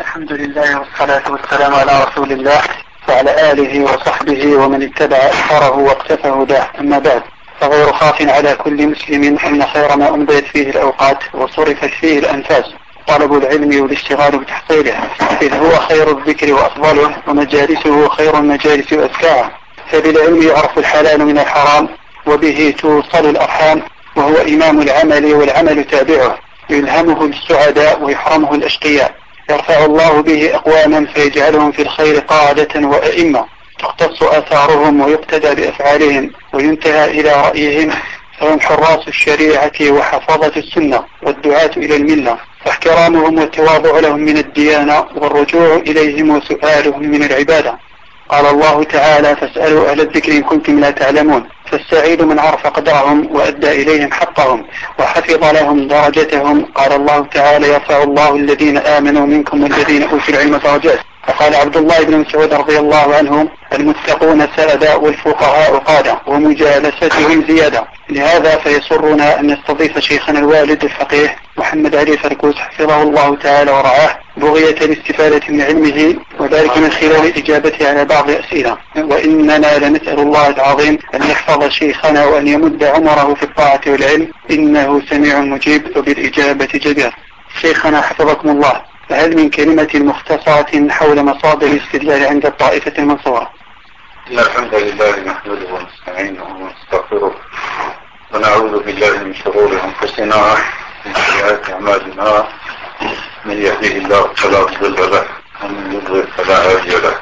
الحمد لله والصلاة والسلام على رسول الله وعلى آله وصحبه ومن اتبع أثره واقتفى هداه أما بعد فغير خاف على كل مسلم أن خير ما أمضيت فيه الأوقات وصرفت فيه الأنفاس. طلب العلم والاشتغال بتحصيله. إذ هو خير الذكر وأفضله ومجالسه خير المجالس وأزكاها. فبالعلم يعرف الحلال من الحرام وبه توصل الأرحام وهو إمام العمل والعمل تابعه. يلهمه السعداء ويحرمه الأشقياء. يرفع الله به أقواما فيجعلهم في الخير قادة وأئمة تقتص آثارهم ويقتدى بأفعالهم وينتهى إلى رأيهم فهم حراس الشريعة وحفظة السنة والدعاة إلى الملة فاحترامهم والتواضع لهم من الديانة والرجوع إليهم وسؤالهم من العبادة. قال الله تعالى فاسألوا أهل الذكر إن كنتم لا تعلمون. فالسعيد من عرف قدرهم وأدى إليهم حقهم وحفظ لهم درجتهم. قال الله تعالى يرفع الله الذين آمنوا منكم والذين أوتوا العلم درجات. فقال عبد الله بن مسعود رضي الله عنه المتقون سادة والفقهاء قادة ومجالستهم زيادة. لهذا فيسرنا أن نستضيف شيخنا الوالد الفقيه محمد علي فركوس حفظه الله تعالى ورعاه بغية الاستفادة من علمه وذلك من خلال إجابته على بعض الأسئلة وإننا لنسأل الله العظيم أن يحفظ شيخنا وأن يمد عمره في الطاعة والعلم. إنه سميع مجيب وبالإجابة جدير شيخنا حفظكم الله. فهل من كلمة مختصرة حول مصادر الاستدلال عند الطائفة المنصورة؟ إن الحمد لله نحمده ونستعينه ونستغفره. ونعوذ بالله من شرور أنفسنا ومن سيئات أعمالنا. من يهديه الله فلا مضل له ومن يضلل فلا هادي له.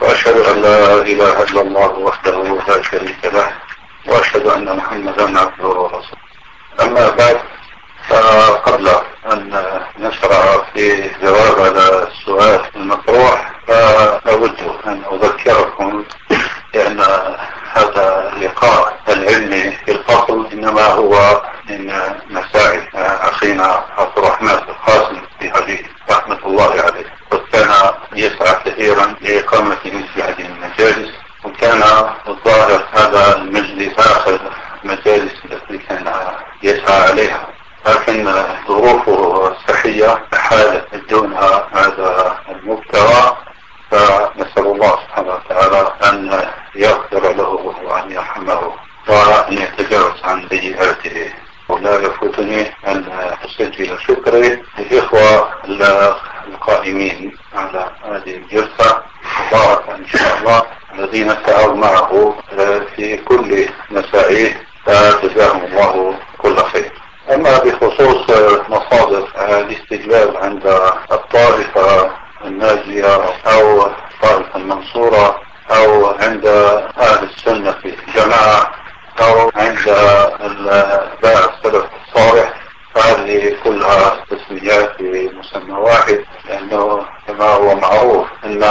وأشهد أن لا إله إلا الله وحده لا شريك له وأشهد أن محمدا عبده ورسوله. أما بعد فقبل أن نشرع في جواب على السؤال المطروح فأود أن أذكركم بأن هذا اللقاء العلمي في الفصل إنما هو من مساعي أخينا عبد الرحمن القاسم في حديث رحمة الله عليه. وكان يسعى كثيرا لإقامة مثل هذه المجالس وكان الظاهر هذا المجلس آخر مجالس التي كان يسعى عليها. لكن ظروفه الصحية حالت دون هذا المبتغى فنسأل الله سبحانه وتعالى أن يغفر له وأن يرحمه وأن يتجاوز عن سيئاته. ولا يفوتني أن أسجل شكري للإخوة القائمين على هذه الجلسة. مباركة إن شاء الله. الذين سعوا معه في كل مسائه فجزاهم الله كل خير. أما بخصوص مصادر الاستدلال عند الطائفة الناجية أو الطائفة المنصورة أو عند أهل السنة في الجماعة أو عند باع السلف الصالح. فهذه كلها تسميات بمسمى واحد لأنه كما هو معروف أن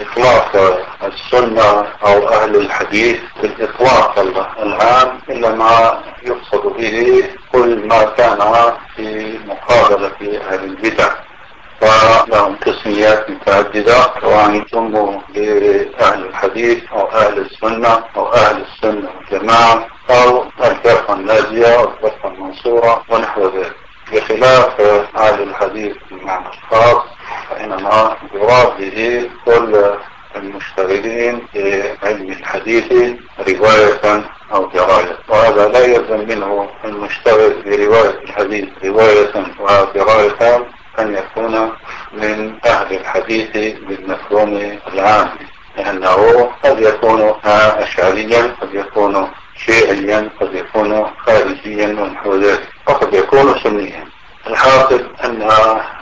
إطلاق السنة أو أهل الحديث بالإطلاق العام إنما يقصد به كل ما كان في مقابلة أهل البدع. ولهم تسميات متعددة سواء سموا لأهل الحديث أو أهل السنة أو أهل السنة والجماعة أو الفرقة النازية أو الفرقة المنصورة ونحو ذلك. بخلاف أهل الحديث بالمعنى الخاص فإنما يراد به كل المشتغلين بعلم الحديث رواية أو دراية. وهذا لا يلزم منه المشتغل برواية الحديث رواية ودراية أن يكون من أهل الحديث بالمفهوم العام لأنه قد يكون أشعريا قد يكون شيعيا قد يكون خارجيا ونحو ذلك وقد يكون سنيا. الحاصل أن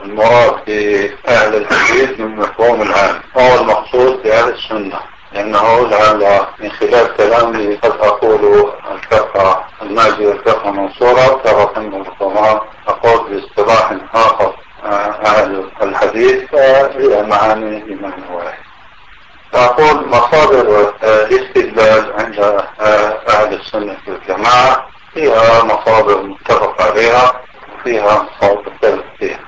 المراد بأهل الحديث من مفهوم العام وهو المقصود بأهل السنة لأنه لعل من خلال كلامي قد أقول الفقه الماجي والفقه المنصورة ترى أن أقول باصطلاح آخر. أهل الحديث فهي معاني بمعنى واحد. أقول مصادر الاستدلال عند أهل السنة والجماعة فيها مصادر متفق عليها وفيها مصادر مختلف فيها.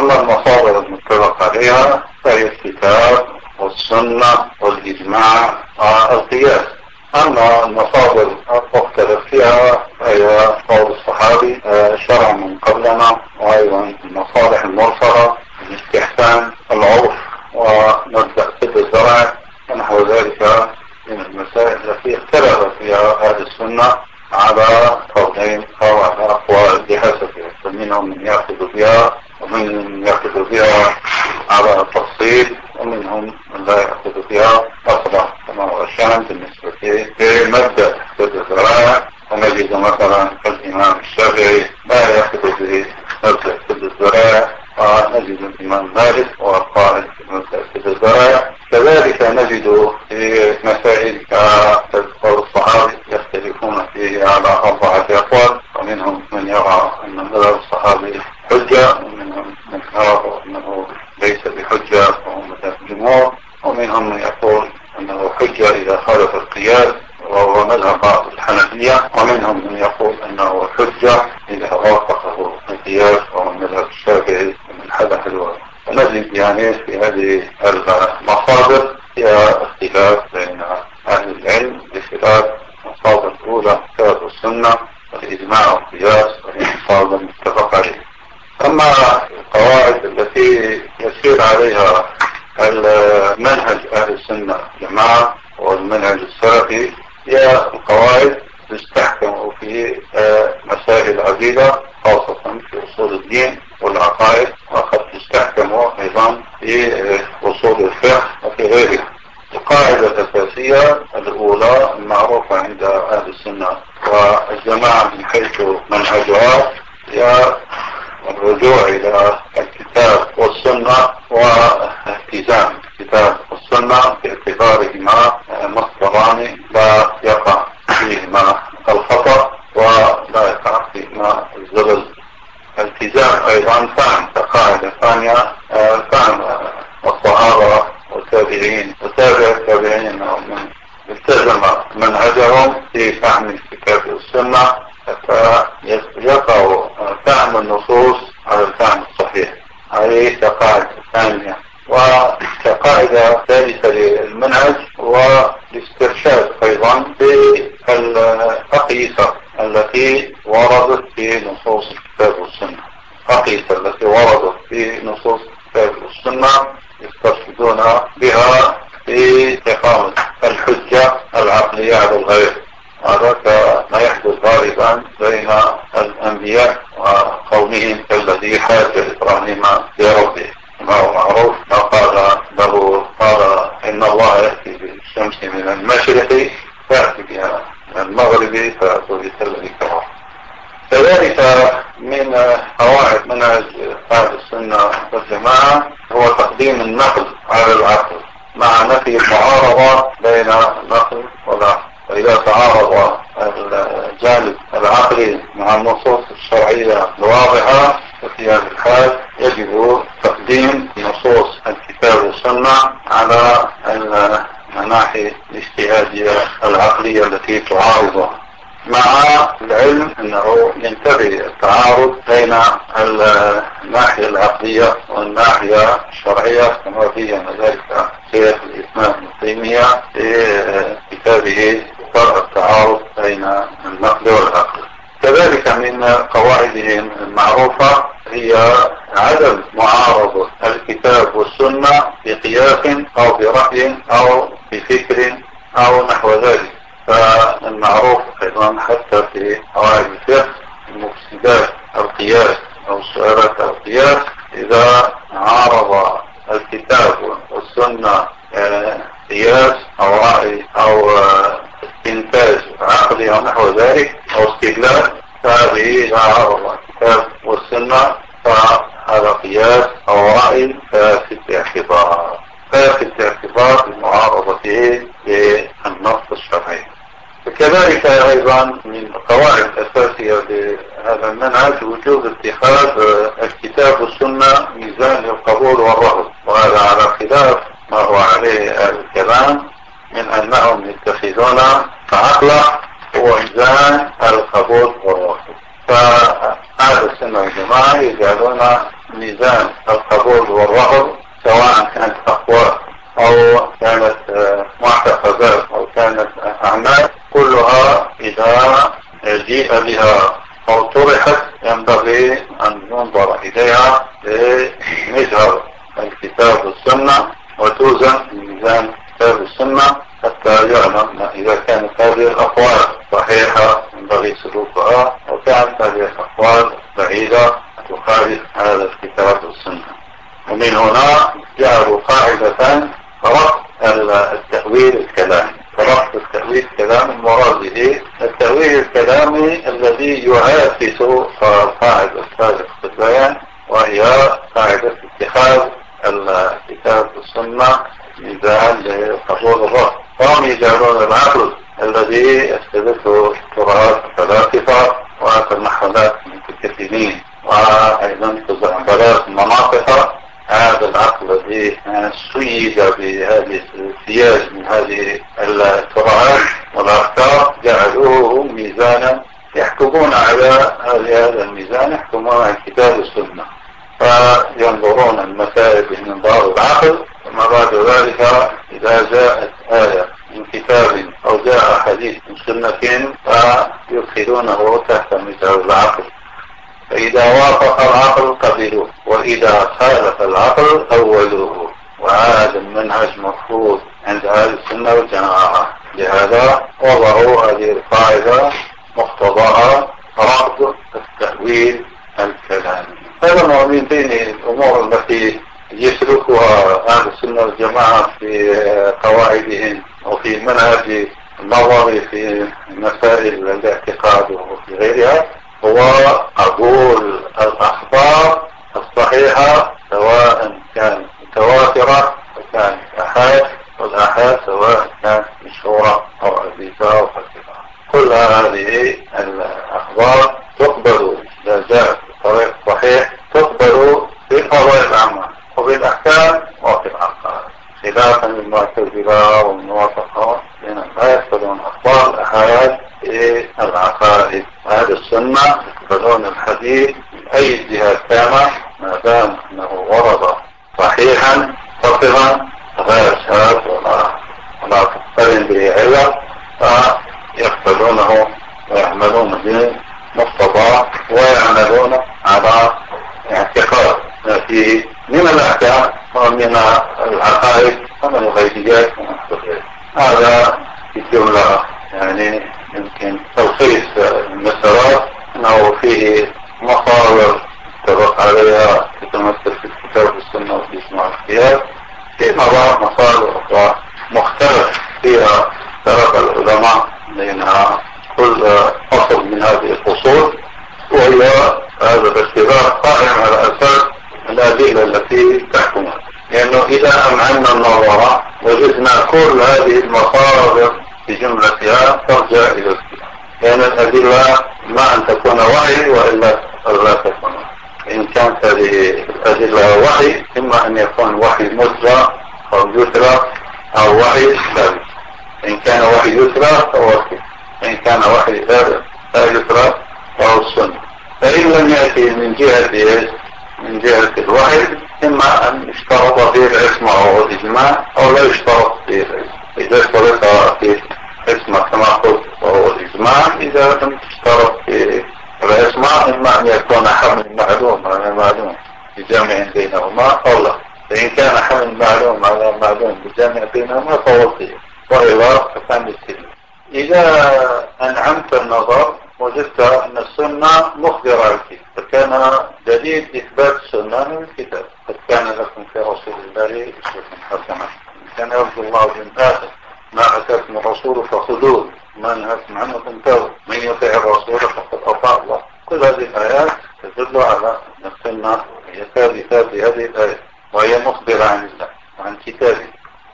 أما المصادر المتفق عليها فهي الكتاب والسنة والإجماع والقياس أما المصادر المختلف فيها هي قول الصحابي آه، شرع من قبلنا وأيضا المصالح المرسلة الاستحسان العرف ومبدأ سد الزرع ونحو ذلك من المسائل التي اختلف فيها أهل السنة على قولين أو على أقوال بحسب فمنهم من يأخذ بها ومن يأخذ بها على التفصيل ومنهم من لا يأخذ بها أصلا كما هو الشأن بالنسبة للمبدأ الزراعة. ونجد مثلا كالإمام الشافعي لا يأخذ به مبدأ الزراعة ونجد الإمام مالك والقائد مبدأ الزراعة. كذلك نجد في مسائل كقول الصحابة يختلفون فيه على أربعة أقوال. العقلية والناحية الشرعية كما فيه ذلك شيخ الإسلام ابن تيمية في كتابه فرع التعارض بين النقل والعقل كذلك من قواعدهم المعروفة هي عدم معارضة الكتاب والسنة بقياس أو برأي أو بفكر أو نحو ذلك. فالمعروف أيضا حتى في قواعد الفقه مفسدات القياس. أو سؤالات القياس إذا عارض الكتاب والسنة قياس أو رأي أو استنتاج عقلي أو نحو ذلك أو استدلال فهذه إذا عارض الكتاب والسنة فهذا قياس أو رأي فاسد باعتبار فاسد باعتبار بمعارضته بالنص الشرعي. وكذلك أيضا من القواعد الأساسية لهذا المنهج وجوب اتخاذ الكتاب والسنة ميزان للقبول والرفض وهذا على خلاف ما هو عليه الكلام من أنهم يتخذون عقله هو ميزان القبول والرفض فهذا السنة والجماعة يجعلون ميزان القبول والرفض سواء كانت اقوال أو كانت معتقدات أو كانت أعمال كلها إذا جيء بها أو طرحت ينبغي أن ينظر إليها بمجهر الكتاب والسنة وتوزن بميزان الكتاب والسنة حتى يعلم إذا كانت هذه الأقوال صحيحة ينبغي سلوكها وكانت هذه الأقوال بعيدة تخالف هذا الكتاب والسنة. ومن هنا جعلوا قاعدة فرق التأويل الكلامي فرق التأويل الكلامي المراد به التأويل الكلامي الذي يعاكس السابقة في البيان وهي قاعدة اتخاذ السنة ميزان لقبول الرأي وهم يجعلون العقل الذي استدته التراث الفلاسفة وتنحلات المتكلمين وأيضا تزعبلات المناطق هذا العقل الذي سيد بهذه السياج من هذه التراث والأفكار جعلوه ميزانا يحكمون على هذا الميزان يحكمون على الكتاب والسنة فينظرون المسائل بمنظار العقل ثم بعد ذلك إذا جاءت آية من كتاب أو جاء حديث من سنة فيدخلونه تحت مثال العقل. فإذا وافق العقل قبلوه وإذا خالف العقل أولوه. وهذا المنهج مفروض عند أهل السنة والجماعة. لهذا وضعوا هذه القاعدة مقتضاها رفض التأويل الكلامي هذا من بين الأمور التي يسلكها أهل السنة والجماعة في قواعدهم وفي منهج النظر في مسائل الاعتقاد وفي غيرها. هو قبول الأخبار الصحيحة سواء كان متواترة وكان أحاد والأحاد سواء كان مشهورة أو عزيزة أو خفيفة كل هذه الأخبار تقبل إذا جاءت بطريق صحيح تقبل في قضايا الأعمال وفي الأحكام وفي العقائد خلافا للمعتزلة والموافقة لأن لا يقبلون أخبار الأحاد في العقائد هذه السنة يقبلون الحديث أي جهة كان ما دام أنه ورد صحيحا فطرا غير شاذ ولا ولا تقترن به علة فيقبلونه ويعملون به مقتضى ويعملون على اعتقاد. ما فيه من الأحكام ومن العقائد ومن الغيبيات. هذا في الجملة يعني يمكن تلخيص المسارات أنه فيه مصادر اتفق عليها تتمثل في الكتاب والسنة والإجماع القياس. في مصادر مصادر أخرى مختلف فيها ترك العلماء لأنها كل أصل من هذه الفصول وهي هذا الاختلاف قائم على أساس الأدلة التي تحكمها. لأنه إذا أمعنا النظر وجدنا كل هذه المصادر بجملتها ترجع إلى لأن الأدلة ما أن تكون وحي وإلا لا تكون. إن كانت هذه الأدلة وحي إما أن يكون وحي متلى أو يتلى أو وحي لا إن كان وحي يتلى فهو إن كان وحي لا يتلى فهو السنة. فإن لم يأتي من جهة من جهة الوحي إما أن يشترط فيه العصمة أو الإجماع أو لا يشترط فيه العصمة. إذا اشترط فيه العصمة كما قلت وهو الإجماع. إذا لم تشترط فيه العصمة إما أن يكون حمل معلوم على معلوم بجامع بينهما أو لا. فإن كان حمل معلوم على معلوم بجامع بينهما فهو فيه وإلا فكان السلم. إذا أنعمت النظر وجدت أن السنة مخبرة عن فكان دليل إثبات السنة من الكتاب. قد كان لكم في رسول الله أسوة حسنة. كان يرجو الله بالناس ما أتاكم الرسول فخذوه. ما نهاكم عنه فانتهوا من يطيع الرسول فقد أطاع الله. كل هذه الآيات تدل على أن السنة هي ثابتة بهذه الآية. وهي مخبرة عن الله وعن كتابه.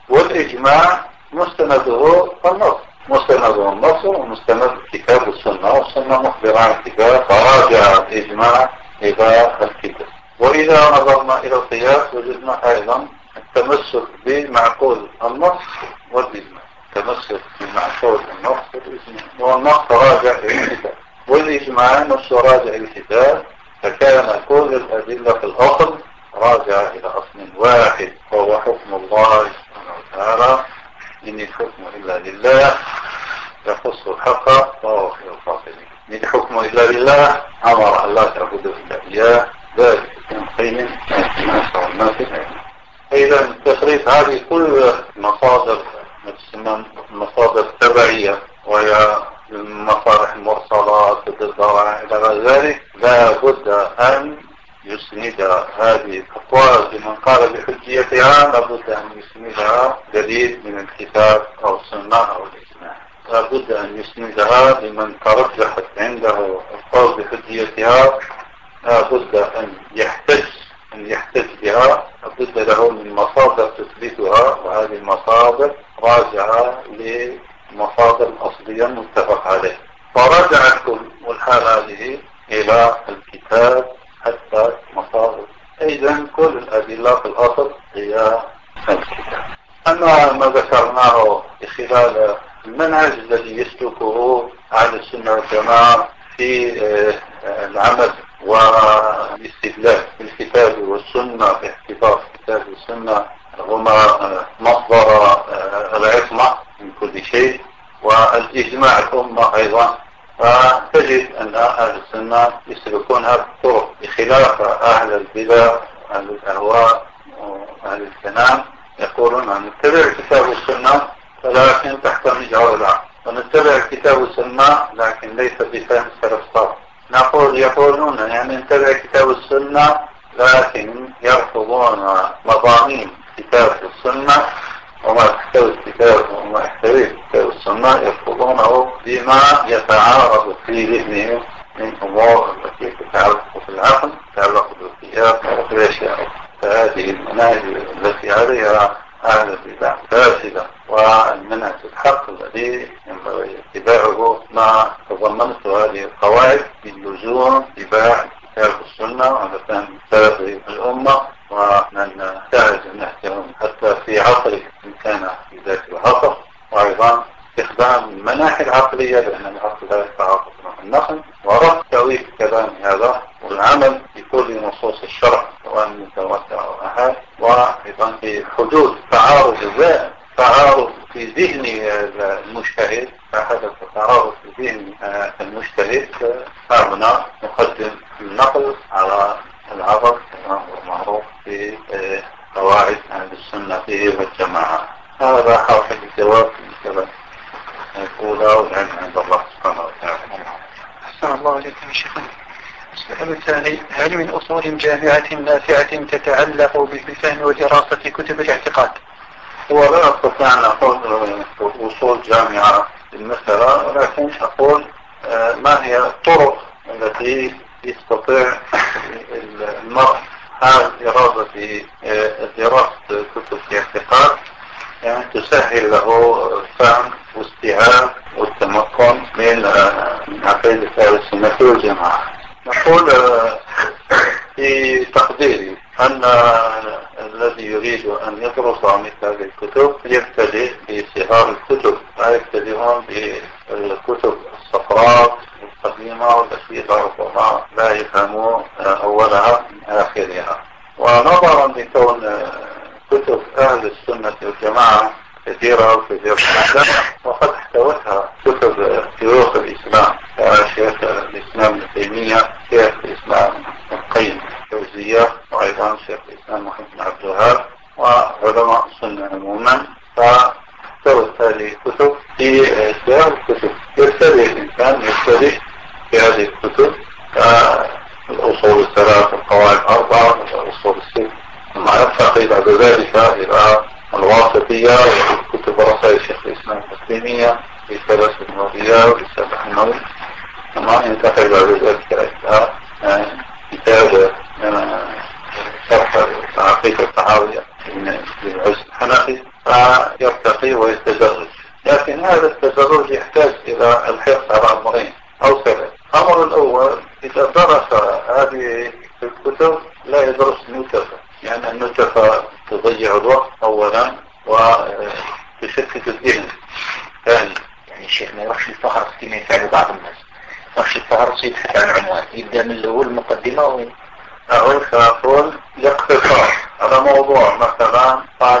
والإجماع مستنده النص. مستند النص ومستند الكتاب والسنة والسنة مخبرة عن الكتاب فراجع الإجماع إلى الكتاب. وإذا نظرنا إلى القياس وجدنا أيضا التمسك بمعقول النص والإجماع. التمسك بمعقول النص والإجماع والنص راجع الكتاب. والإجماع نص راجع الكتاب فكان كل الأدلة في الأصل راجعة إلى أصل واحد وهو حكم الله سبحانه وتعالى. إن الحكم إلا لله يخص الحق وهو خير الفاصلين إن الحكم إلا لله أمر الله تعبد إلا إياه. ذلك من قيم الناس. والناس إذا تخريف هذه كل مصادر مصادر تبعية وهي المصالح المرسلات والدواء إلى غير ذلك لا بد أن يسند هذه الأقوال لمن قال بحجيتها لابد أن يسندها دليل من الكتاب أو السنة أو الإجماع لابد أن يسندها لمن ترجحت عنده القول بحجيتها لابد أن يحتج أن يحتج بها لابد له من مصادر تثبتها وهذه المصادر راجعة لمصادر أصلية متفق عليه. فرجع الكل والحال هذه إلى الكتاب حتى مصادر. إذا كل الأدلة في الأصل هي الكتاب. أما ما ذكرناه خلال المنهج الذي يسلكه أهل السنة والجماعة في آه، العمل والاستدلال بالكتاب والسنة باعتبار الكتاب والسنة هما آه، مصدر آه، العصمة من كل شيء والإجماع الأمة أيضا. فتجد أن أهل السنة يسلكون هذه الطرق بخلاف أهل البدع أهل الأهواء وأهل الكلام يقولون نتبع الكتاب والسنة ولكن تحت مجعول ونتبع الكتاب والسنة لكن ليس بفهم السلف نقول يقولون يعني نتبع الكتاب والسنة لكن يرفضون مضامين. الكتاب والسنة وما يحتوي الكتاب وما يحتوي الكتاب والسنة يرفضونه بما يتعارض في ذهنهم من أمور التي تتعلق بالعقل تتعلق بالقياس والأشياء فهذه المناهج التي عليها أهل البدع فاسدة والمنهج الحق الذي ينبغي اتباعه ما تضمنته هذه القواعد باللزوم اتباع كتاب السنة وعلى فهم سلف الأمة ومن نهجهم حتى في عصره إن كان في ذات العصر وأيضا استخدام المناحي العقلية لأن العقل لا يتعاطف مع النقل. ورفض تأويل كلام هذا والعمل بكل نصوص الشرع سواء متوسع أو أحد وأيضا بحدود تعارض الذات تعارض في ذهن المجتهد فحدث تعارض في ذهن المجتهد فهنا نقدم النقل على العرض كما هو معروف في قواعد أهل السنة والجماعة هذا حاصل الجواب من الأولى والعلم عند الله سبحانه وتعالى أحسن الله عليكم يا شيخنا الثاني هل من أصول جامعة نافعة تتعلق بفهم ودراسة كتب الاعتقاد؟ هو لا أستطيع أن أقول أصول جامعة Yeah.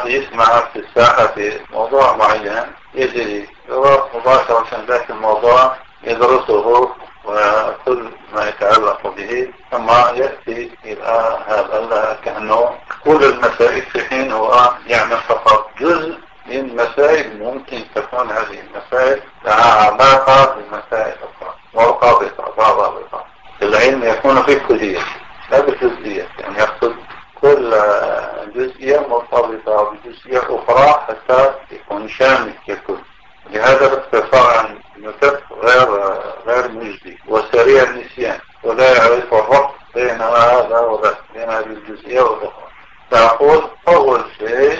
قاعد يسمع في الساحة في موضوع معين يجري يروح مباشرة ذاك الموضوع يدرسه وكل ما يتعلق به ثم يأتي إلى هذا كأنه كل المسائل في حين هو يعمل فقط جزء من مسائل ممكن تكون هذه المسائل لها علاقة بالمسائل الأخرى مرتبطة بعضها ببعض العلم يكون في الكلية لا بالجزئية يعني يقصد كل جزئية مرتبطة بجزئية أخرى حتى يكون شامل ككل. لهذا الاقتصار عن النكت غير غير مجدي وسريع النسيان ولا يعرف الربط بين هذا وذاك بين هذه الجزئية والأخرى فأقول أول شيء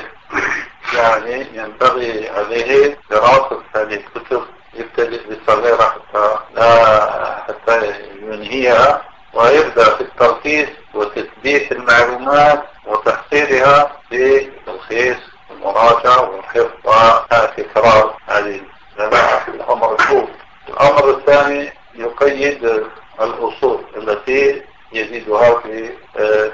يعني ينبغي عليه دراسة هذه الكتب يبتدئ بالصغيرة حتى لا حتى ينهيها. ويبدأ في التركيز وتثبيت المعلومات وتحصيلها في تلخيص المراجعة والحفظ والتكرار هذه الأمر الأول. الأمر الثاني يقيد الأصول التي يجدها في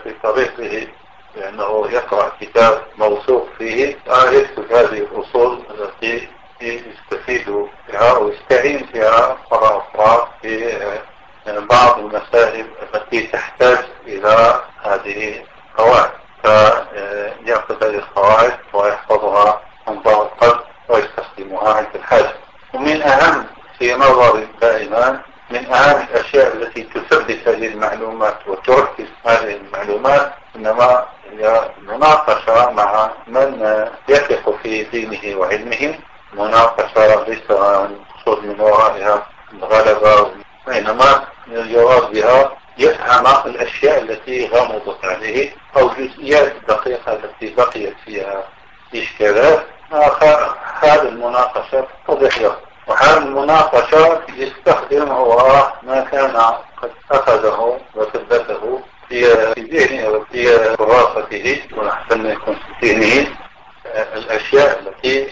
في طريقه لأنه يقرأ كتاب موثوق فيه. يكتب هذه الأصول التي يستفيد بها ويستعين بها مرة أخرى في بعض المسائل التي تحتاج إلى هذه القواعد. فيأخذ هذه القواعد ويحفظها عن ظهر القلب ويستخدمها عند الحاجة. ومن أهم في نظري دائما من أهم الأشياء التي تثبت هذه المعلومات وتركز هذه المعلومات إنما هي مناقشة مع من يثق في دينه وعلمه. مناقشة ليس المقصود من ورائها الغلبة وإنما الجواب بها يفهم الأشياء التي غمضت عليه أو جزئيات الدقيقة التي بقيت فيها. إشكالات هذه المناقشة. تضح له المناقشة يستخدم هو ما كان قد أخذه وثبته في ذهنه وفي دراسته ونحسن يكون في ذهنه الأشياء التي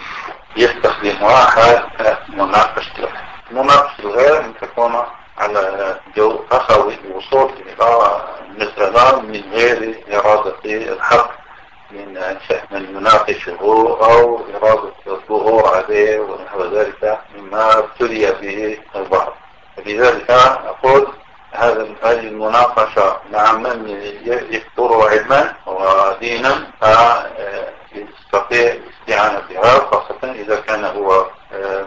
يستخدمها حال مناقشة مناقشة أن تكون على جو أخوي الوصول إلى مثلا من غير إرادة الحق من من يناقشه أو إرادة الظهور عليه ونحو ذلك مما ابتلي به البعض. لذلك أقول هذا هذه المناقشة مع من يكثر علما ودينا يستطيع الاستعانة بها خاصة إذا كان هو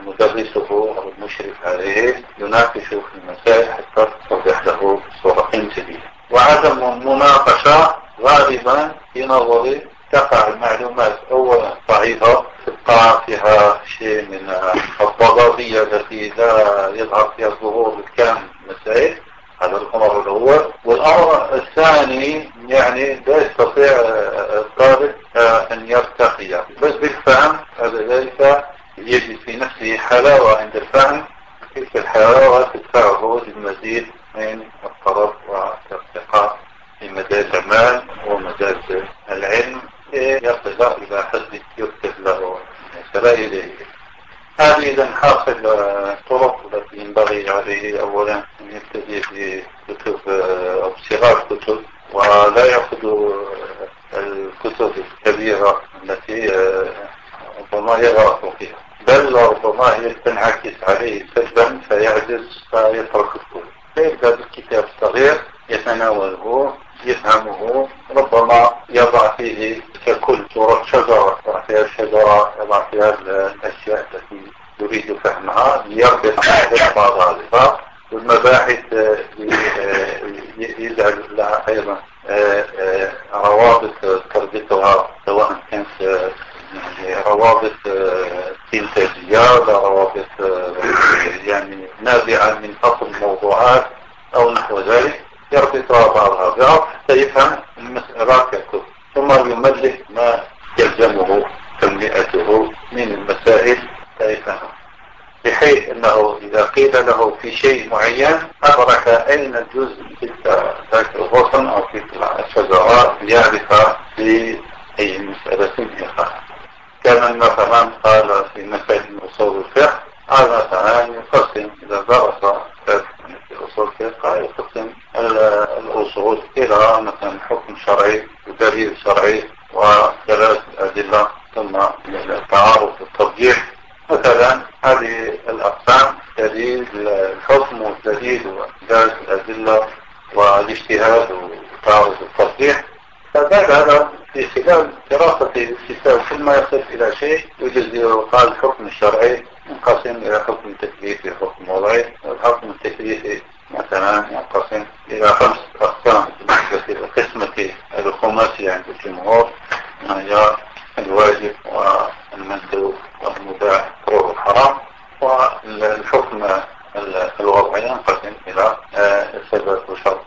مدرسه أو المشرف عليه يناقش في المسائل حتى تصبح له صورة جديدة. وعدم المناقشة غالبا في نظري تقع المعلومات. أولا ضعيفة تبقى فيها شيء من الضبابية التي لا يظهر فيها الظهور بالكامل المسائل هذا الأمر الأول. والأمر الثاني يعني لا يستطيع الطالب أن يرتقي. بس بالفهم هذا ذلك يجد في نفسه حلاوة عند الفهم تلك الحلاوة تدفعه للمزيد من الطلب والارتقاء في مجال المال ومجال العلم يصل إلى حد يكتب له سبائل هذه إذا حاصل الطرق التي ينبغي عليه أولا أن يبتدي بكتب أو بصغار كتب ولا يأخذ الكتب الكبيرة التي ربما يغرق فيها. بل ربما هي تنعكس عليه سلبا فيعجز فيترك الكتب فيبدأ بالكتاب الصغير؟ يتناوله يفهمه ربما يضع فيه ككل صورة شجرة يضع فيها الشجرة يضع فيها الأشياء التي يريد فهمها ليربط بعضها ببعض والمباحث يجعل لها أيضا روابط تربطها سواء كانت روابط إنتاجية روابط يعني نابعة من أصل الموضوعات أو نحو ذلك يربطها بعضها بعض حتى يفهم المسألة ككل. ثم يملك ما يلزمه تنمئته من المسائل فيفهم بحيث إنه إذا قيل له في شيء معين أدرك أين الجزء في ذاك الغصن أو في الشجرات يعرف في أي مسألة يقع كما مثلا قال في مسائل أصول الفقه قال مثلا يقسم إذا درس في أصول الفقه يقسم الأصول إلى مثلا حكم شرعي ودليل شرعي وثلاث أدلة ثم التعارض والترجيح مثلا هذه الأقسام دليل الحكم والدليل وإنجاز الأدلة والاجتهاد والتعارض والترجيح فبعد هذا في خلال دراسة للكتاب كل ما يصل إلى شيء يوجد قال الحكم الشرعي ينقسم إلى حكم تكليفي وحكم وضعي والحكم التكليفي مثلا ينقسم إلى خمس أقسام بالنسبة للقسمة الخماسية عند الجمهور هي الواجب والمندوب والمباح والحرام والحكم الوضعي ينقسم إلى آه، سبب وشرط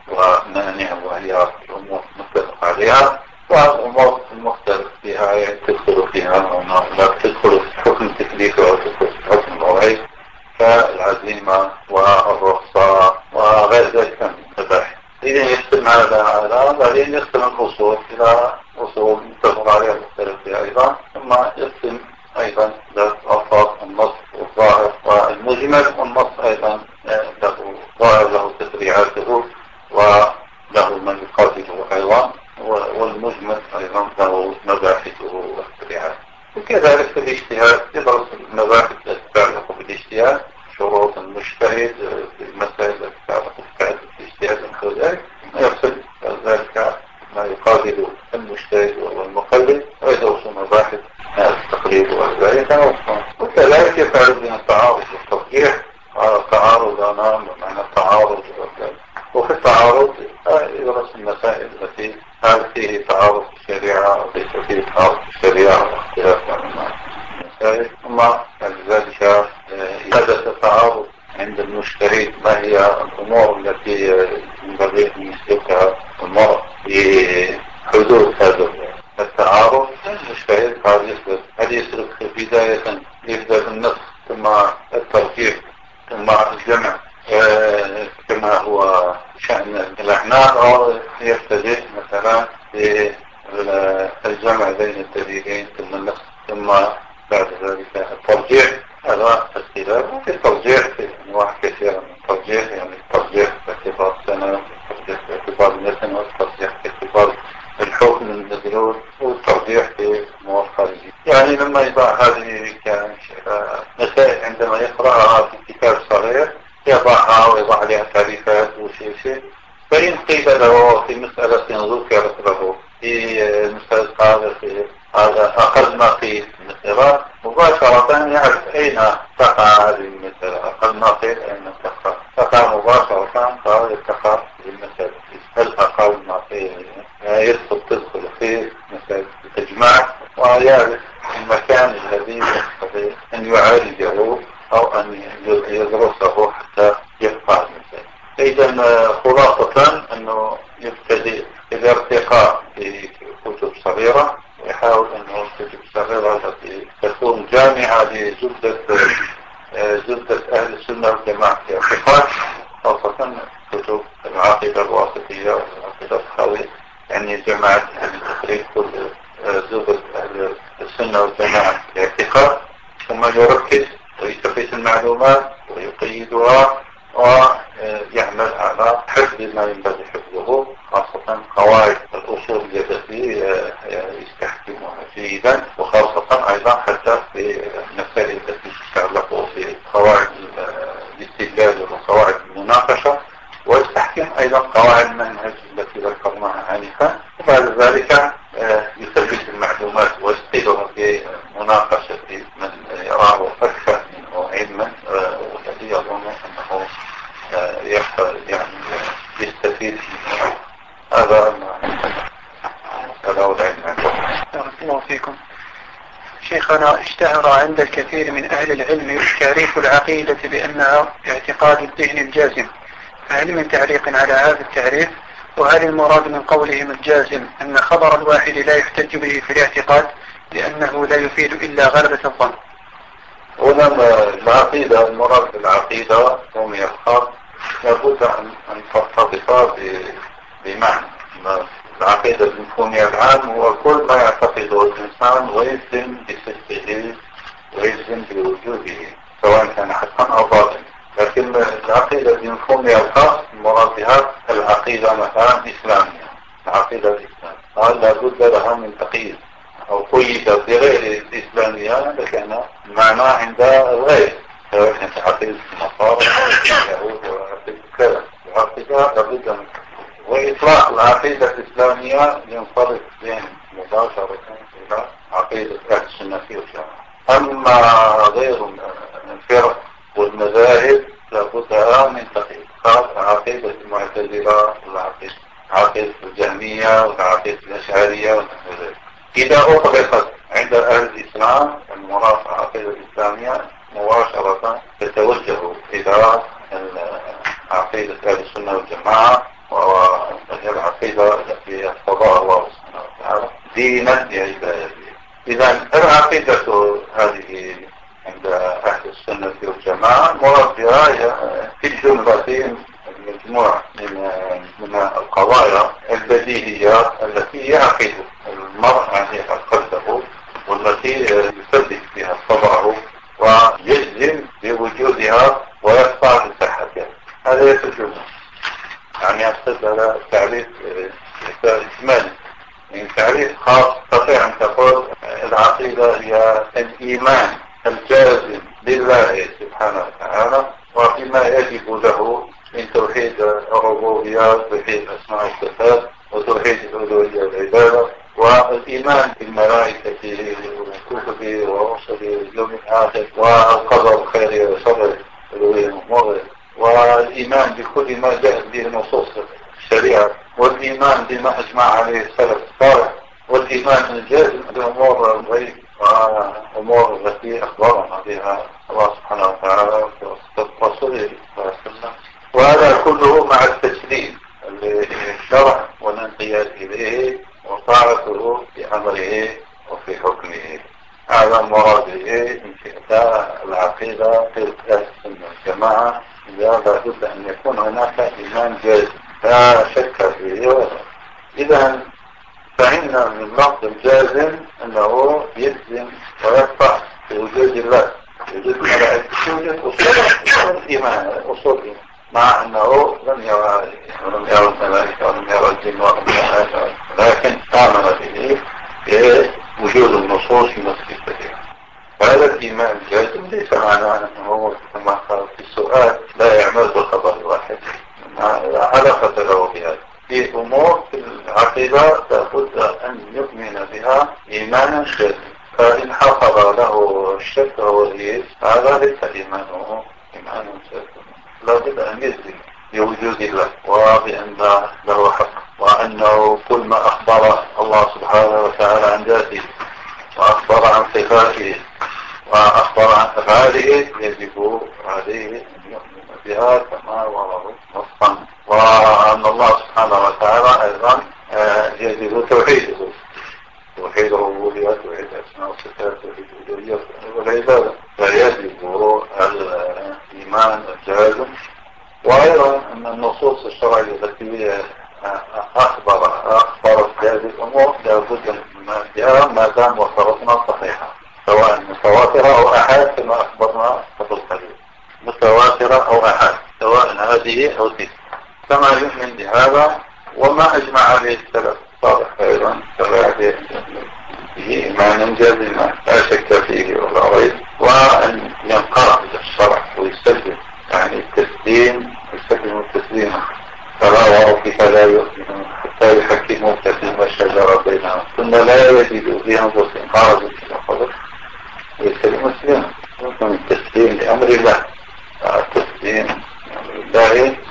أنه ثقة ثم يركز ويستفيد المعلومات ويقيدها يرى عند الكثير من أهل العلم تعريف العقيدة بأنها اعتقاد الذهن الجازم. فهل من تعليق على هذا التعريف؟ وهل المراد من قولهم الجازم أن خبر الواحد لا يحتج به في الاعتقاد لأنه لا يفيد إلا غلبة الظن؟ هنا العقيدة المراد بالعقيدة هم يخاف لابد أن ترتبط بمعنى. العقيدة المفهومية العام هو كل ما يعتقده الإنسان ويسلم بصدقه. Sekarang Islam. الله سبحانه وتعالى وفيما يجب له من توحيد الربوبية وتوحيد أسماء الصفات وتوحيد الألوهية والعبادة والإيمان بالملائكة وكتبه ورسله واليوم الآخر والقدر الخيري والشر الألوهية المؤمرة والإيمان بكل ما جاء به نصوص الشريعة والإيمان بما أجمع عليه السلف الصالح والإيمان الجاز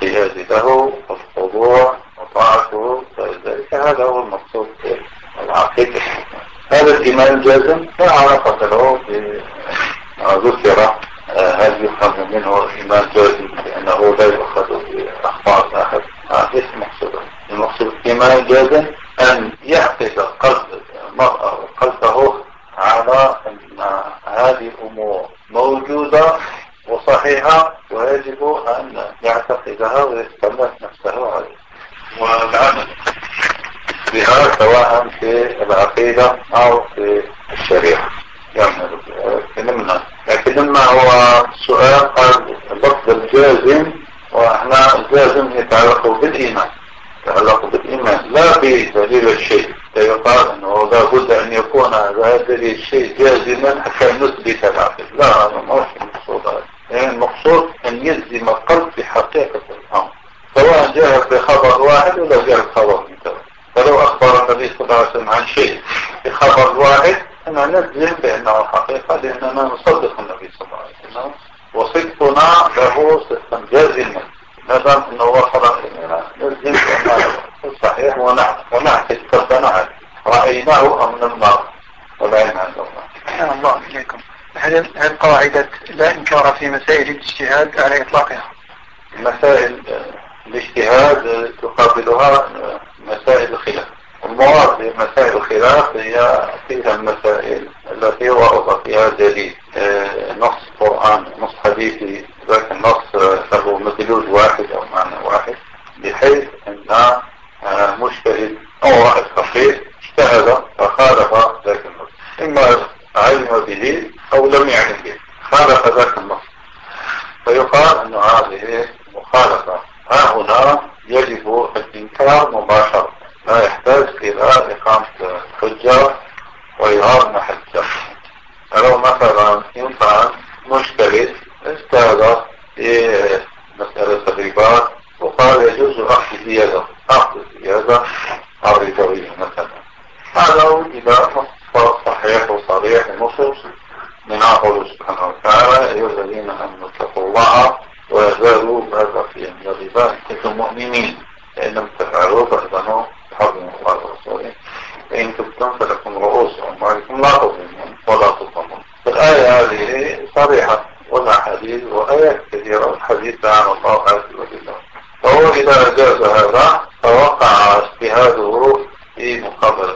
الاحتياج له والخضوع وطاعته فلذلك هذا هو المقصود العقيدة. هذا الإيمان الجازم لا علاقة له بذكر آه، هل يفهم منه إيمان جازم لأنه لا يؤخذ بأخبار أحد آه، هذا ليس المقصود المقصود الإيمان الجازم قاعدة لا إنكار في مسائل الاجتهاد على إطلاقها.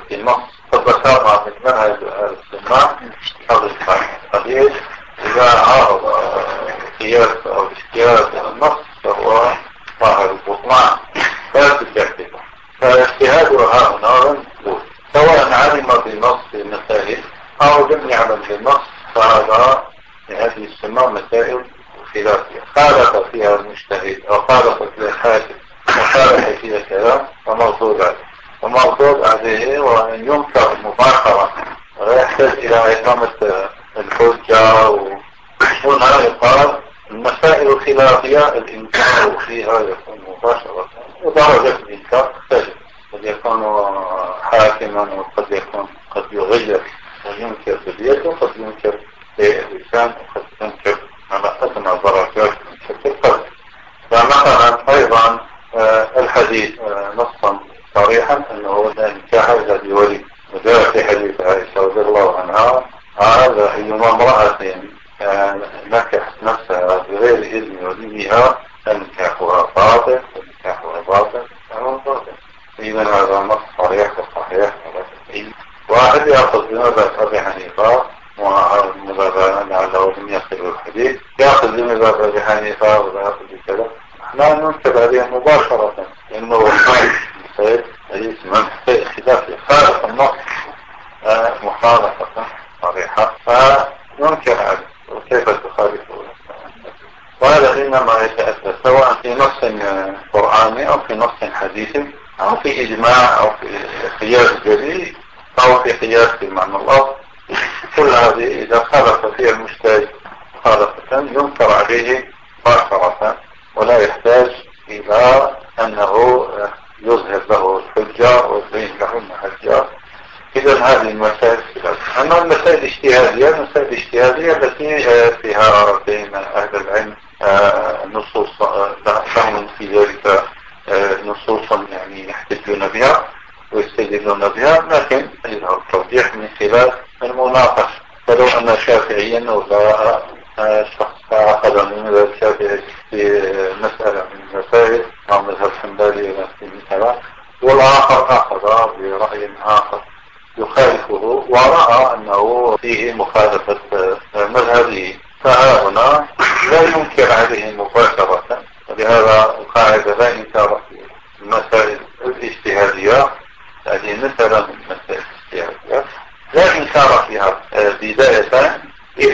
في النص فذكرنا من منهج السنة هذا الفرق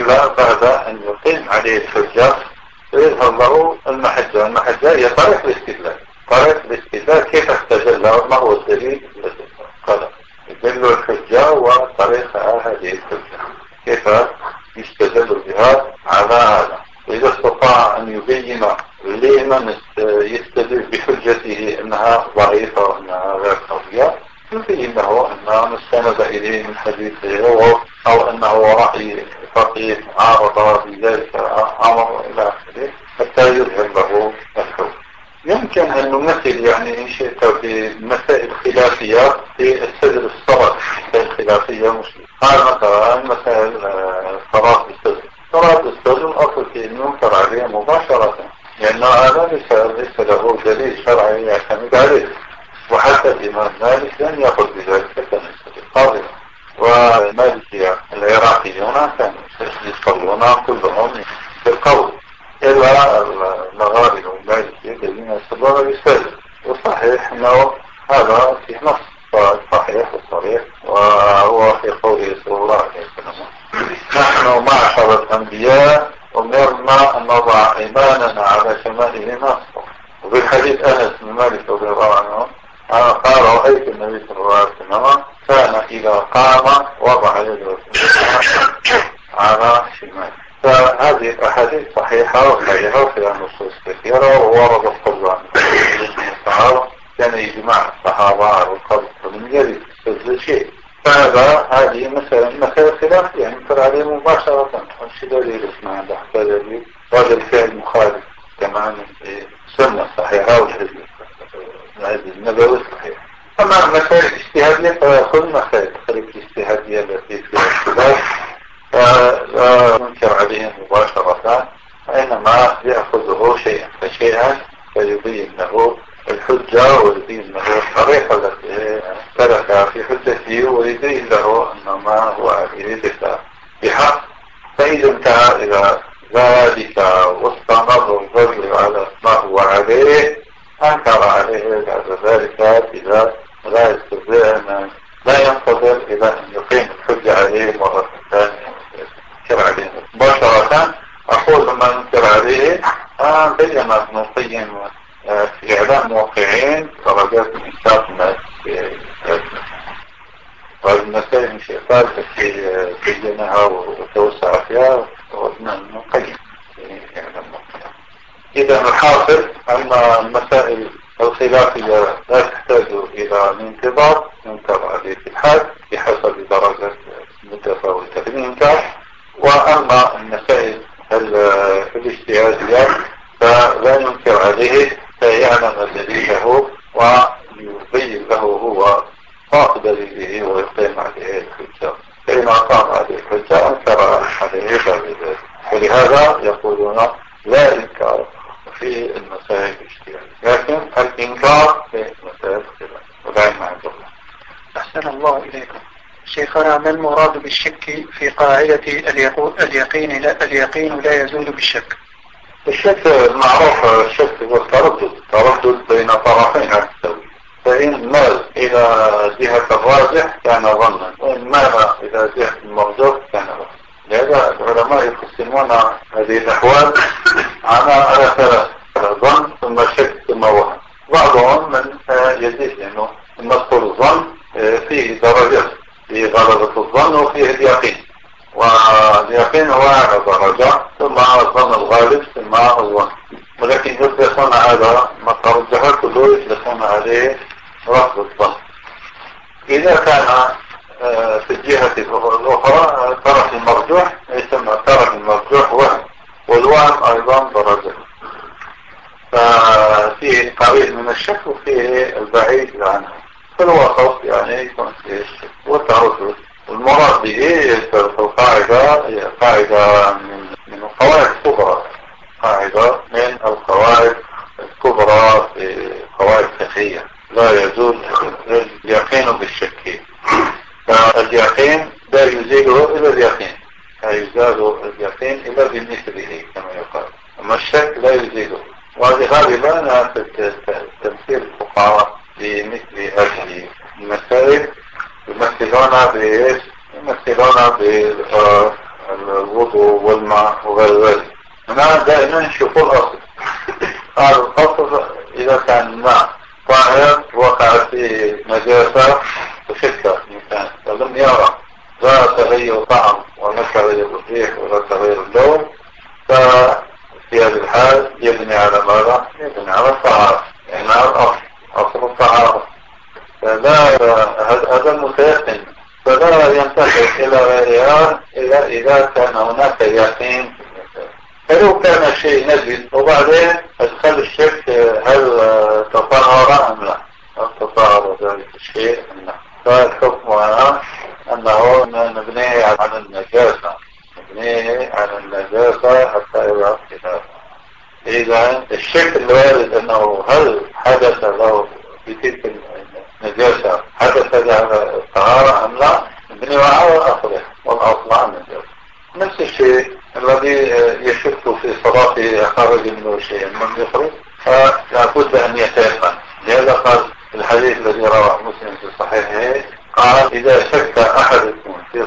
إلا بعد أن يقيم عليه الحجة ويظهر له المحجة. المحجة هي طريق الاستدلال. طريق الاستدلال كيف استدل؟ ما هو الدليل؟ قال الحجة وطريقها هذه الحجة. كيف يستدل بها؟ على هذا. إذا استطاع أن يبين لمن يستدل بحجته أنها ضعيفة وأنها غير قوية يبين له أنها مستند إليه من حديث غيره أو أنه رأي فقير عارض في ذلك الأمر وإلى آخره حتى يظهر له الحكم. يمكن أن نمثل يعني إن شئت بمسائل خلافية في السجل الصلاة مسائل خلافية مش قال مثلا مثلا آه، صلاة بالسجل صلاة بالسجل أصل في ينكر عليه مباشرة لأن هذا ليس ليس له دليل شرعي يعتمد عليه وحتى الإمام مالك لم يقل بذلك كان القاضي والمالكية العراقيون كانوا يصلون كلهم بالقول إلا المغاربة والمالكية الذين يصلون بالسجد وصحيح أنه هذا في نص صحيح وصريح وهو في قوله صلى الله عليه وسلم نحن معشر الأنبياء أمرنا أن نضع إيماننا على شمائل مصر وفي حديث أنس بن مالك رضي الله عنه قال رأيت النبي صلى الله عليه وسلم كان إذا قام وضع يده على شماله. فهذه الأحاديث صحيحة وصحيحة وفيها نصوص كثيرة وورد الفضل عن الصحابة كان يجمع الصحابة على القبض من يريد كل شيء. فهذا هذه مثلا مسائل خلافية يعني ينكر عليه مباشرة. مش دليل اسمها عند حتى دليل وهذا الفعل مخالف؟ كمان السنة الصحيحة والحديث. النبوي الصحيح أما مسائل الاجتهادية فيأخذ مسائل الاجتهادية التي فيها اختلاف فلا ينكر عليه مباشرة. وإنما يأخذه شيئا فشيئا فيبين له الحجة ويبين له الطريقة التي سلك في حجته ويبين له أن ما هو يريد بحق. فإذا انتهى إلى ذلك واستمر الرجل على ما هو عليه أنكر عليه بعد ذلك إذا لا يستطيع أن لا ينتظر إلى أن يقيم الحجة عليه مرة ثانية. ينكر عليه. مباشرة أقول لما ينكر عليه آه بين ابن القيم في إعلام موقعين درجات الإنسان الناس والمسائل مش إقبال التي بينها وتوسع فيها وابن القيم إذا الحاصل أن المسائل الخلافية لا تحتاج إلى الانتظار ينكر عليه في الحال بحسب درجة متفاوتة الإنكار وأما المسائل الاجتهادية فلا ينكر عليه فيعلم دليله ويبين له هو قاط دليله ويقيم عليه الحجة. فإن أقام عليه الحجة أنكر عليه ذلك ولهذا يقولون لا إنكار. في المسائل الاجتهادية لكن الإنكار في مسائل الخلاف ودائما عند الله أحسن الله إليكم شيخنا ما المراد بالشك في قاعدة اليقين لا اليقين لا يزول بالشك؟ الشك معروف الشك هو التردد. تردد بين طرفين فإن مال إلى جهة الراجح كان ظنا وإن مال إلى جهة المرجوح كان ظنا. لهذا العلماء يقسمون هذه الأحوال على ثلاث ظن ثم شك ثم وهم. بعضهم من يزيد لأنه المذكور الظن فيه درجات فيه غلبة الظن وفيه اليقين. واليقين هو أعلى درجة ثم الظن الغالب ثم الظن. ولكن يطلقون هذا ما ترجح كله يطلقون عليه رفض الظن. إذا كان في الجهة الأخرى الطرف المرجوح يسمى الطرف المرجوح وهم والوهم أيضا درجة. ففيه قريب من الشك وفيه البعيد عنه فالوسط يعني يكون فيه الشك. والتردد المراد به القاعدة هي قاعدة من من القواعد الكبرى. قاعدة من القواعد الكبرى في قواعد فقهية. لا يزول اليقين بالشك. فاليقين لا يزيله إلا اليقين. لا يزال اليقين إلا بمثله كما يقال. أما الشك لا يزيله وهذه غالبا تمثيل الفقهاء بمثل هذه المسائل يمثلون بإيش؟ يمثلون بالوضوء والماء وغير ذلك. هنا دائما نشوفوا الأصل. هذا الأصل إذا كان الماء طاهر وقع في نجاسة وشكة مثلا ولم يرى لا تغير طعم ولا تغير الريح ولا تغير اللون. ففي هذه الحال يبني على ماذا؟ يبني على الطهارة. يعني على الأصل. أصل الطهارة. فلا هذا متيقن فلا ينتقل إلى غيرها إلا إذا كان هناك يقين. فلو كان شيء نجد وبعدين أدخل الشك هل تطهر أم لا؟ هل تطهر ذلك الشيء أم لا؟ فالحكم هنا أنه نبنيه على النجاسة نبنيه على النجاسة حتى يبقى خلافا إذا الشك الوارد أنه هل حدث له بتلك النجاسة حدث له الطهارة أم لا؟ نبنيه على أصله والأصل عن النجاسة. نفس الشيء الذي يشك في صلاته خارج منه شيء من يخرج فلا بد أن يتيقن. لهذا قال الحديث الذي رواه مسلم في صحيحه قال إذا شك أحدكم في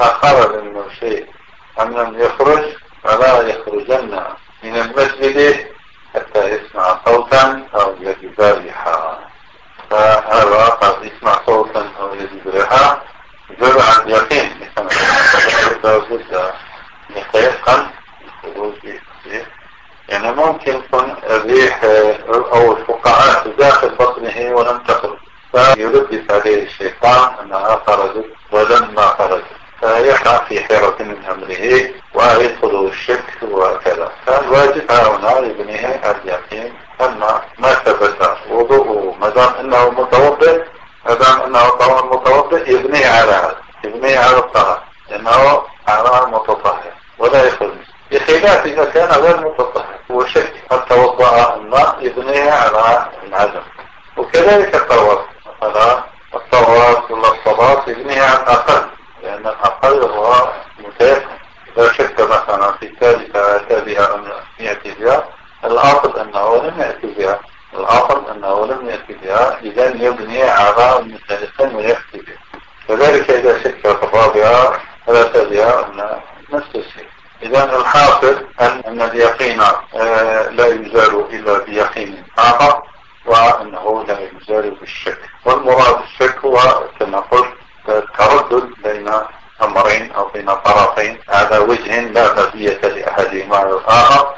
صلاته أخرج منه شيء أم لم يخرج فلا يخرجن من المسجد حتى يسمع صوتا أو يجد ريحا فهذا قد يسمع صوتا أو يجد ريحا يدل عن اليقين مثلا بد يتيقن الخروج يعني ممكن يكون الريح أو الفقاعات داخل بطنه ولم تخرج فيلبس عليه الشيطان أنها خرجت ولما خرجت فيقع في حيرة من أمره ويدخل الشك وكذا فالواجب هنا يبنيه اليقين أما ما ثبت وضوءه ما دام أنه متوضئ ما دام أنه متوضئ يبنيه على هذا يبنيه على الطهر لأنه على متطهر ولا يخرج بخلاف إذا كان غير متطهر وشك قد توضأ الماء يبنيه على العدم وكذلك الطواف مثلا الطواف ولا الصلاة يبنيه على الأقل لأن الأقل هو متيقن لا شك مثلا في الثالثة أتى بها أم يأتي بها الأصل أنه لم يأتي بها الأصل أنه لم يأتي بها إذا يبني على متيقن ويأتي بها كذلك إذا شك في الرابعة فلا بها أن نفس الشيء إذا الحاصل أن, أن اليقين آه، لا يزال إلا بيقين آخر وأنه لا يزال بالشك والمراد الشك هو كما قلت التردد بين أمرين أو بين طرفين على وجه لا مزية لأحدهما على الآخر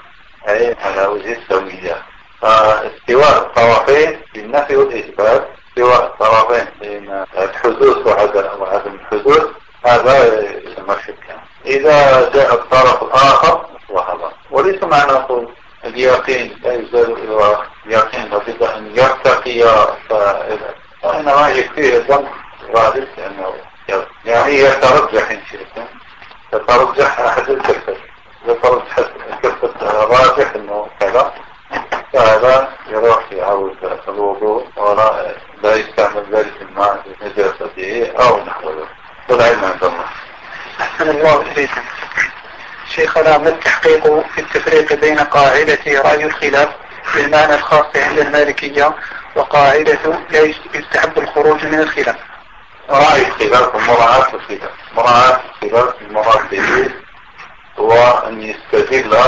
أي على وجه السوية فاستواء الطرفين بالنفي والإثبات استواء الطرفين بين الحدوث وعدم الحدوث هذا يسمى شكا إذا جاء الطرف الآخر وهذا وليس معنى نقول اليقين لا يزال إلى اليقين لابد أن يرتقي فإذا وإنما يكفيه الظن غالب لأنه يعني يترجح إن شئتم يترجح أحد الكفة يترجح الكفة راجح أنه كذا فهذا يروح يعود الوضوء ولا لا يستعمل ذلك الماء لنجاسته أو نحو ذلك والعلم عند الله أحسن الله إليكم شيخنا ما التحقيق في التفريق بين قاعدة رأي الخلاف بالمعنى الخاص عند المالكية وقاعدة لا يستحب الخروج من الخلاف؟ رأي الخلاف ومراعاة الخلاف. مراعاة الخلاف المراد به هو أن يستدل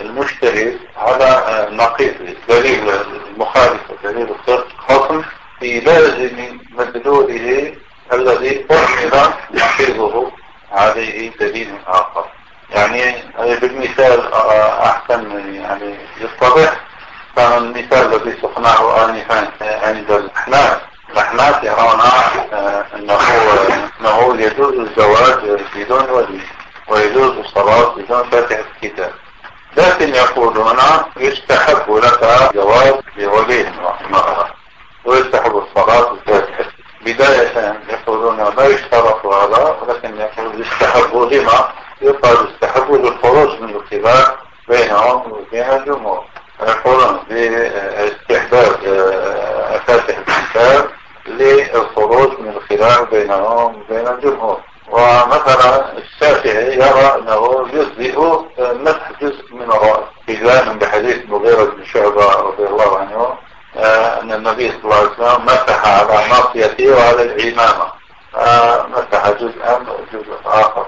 المجتهد على نقيض دليل المخالف ودليل الخصم في لازم مدلوله الذي أحمل نقيضه. عليه دليل آخر. يعني بالمثال أحسن من يعني يتضح كان المثال الذي سقناه آنفا عند الأحناف. الأحناف يرون أنه أنه يجوز الزواج بدون ولي ويجوز الصلاة بدون فاتحة الكتاب. لكن يقولون يستحب لك جواز بولي المرأة ويستحب الصلاة بفاتحة بداية يقولون ما يشترط هذا ولكن يقول يستحب لما؟ يقال يستحب للخروج من الخلاف بينهم وبين الجمهور. يقولون باستحباب فاتح الكتاب للخروج من الخلاف بينهم وبين الجمهور. ومثلا الشافعي يرى أنه يجزئ مسح جزء من الرأس إجلالا بحديث مغيرة بن شعبة رضي الله عنه آه، أن النبي صلى الله عليه وسلم مسح على ناصيته وعلى العمامة. آه، مسح جزءا وجزء آخر.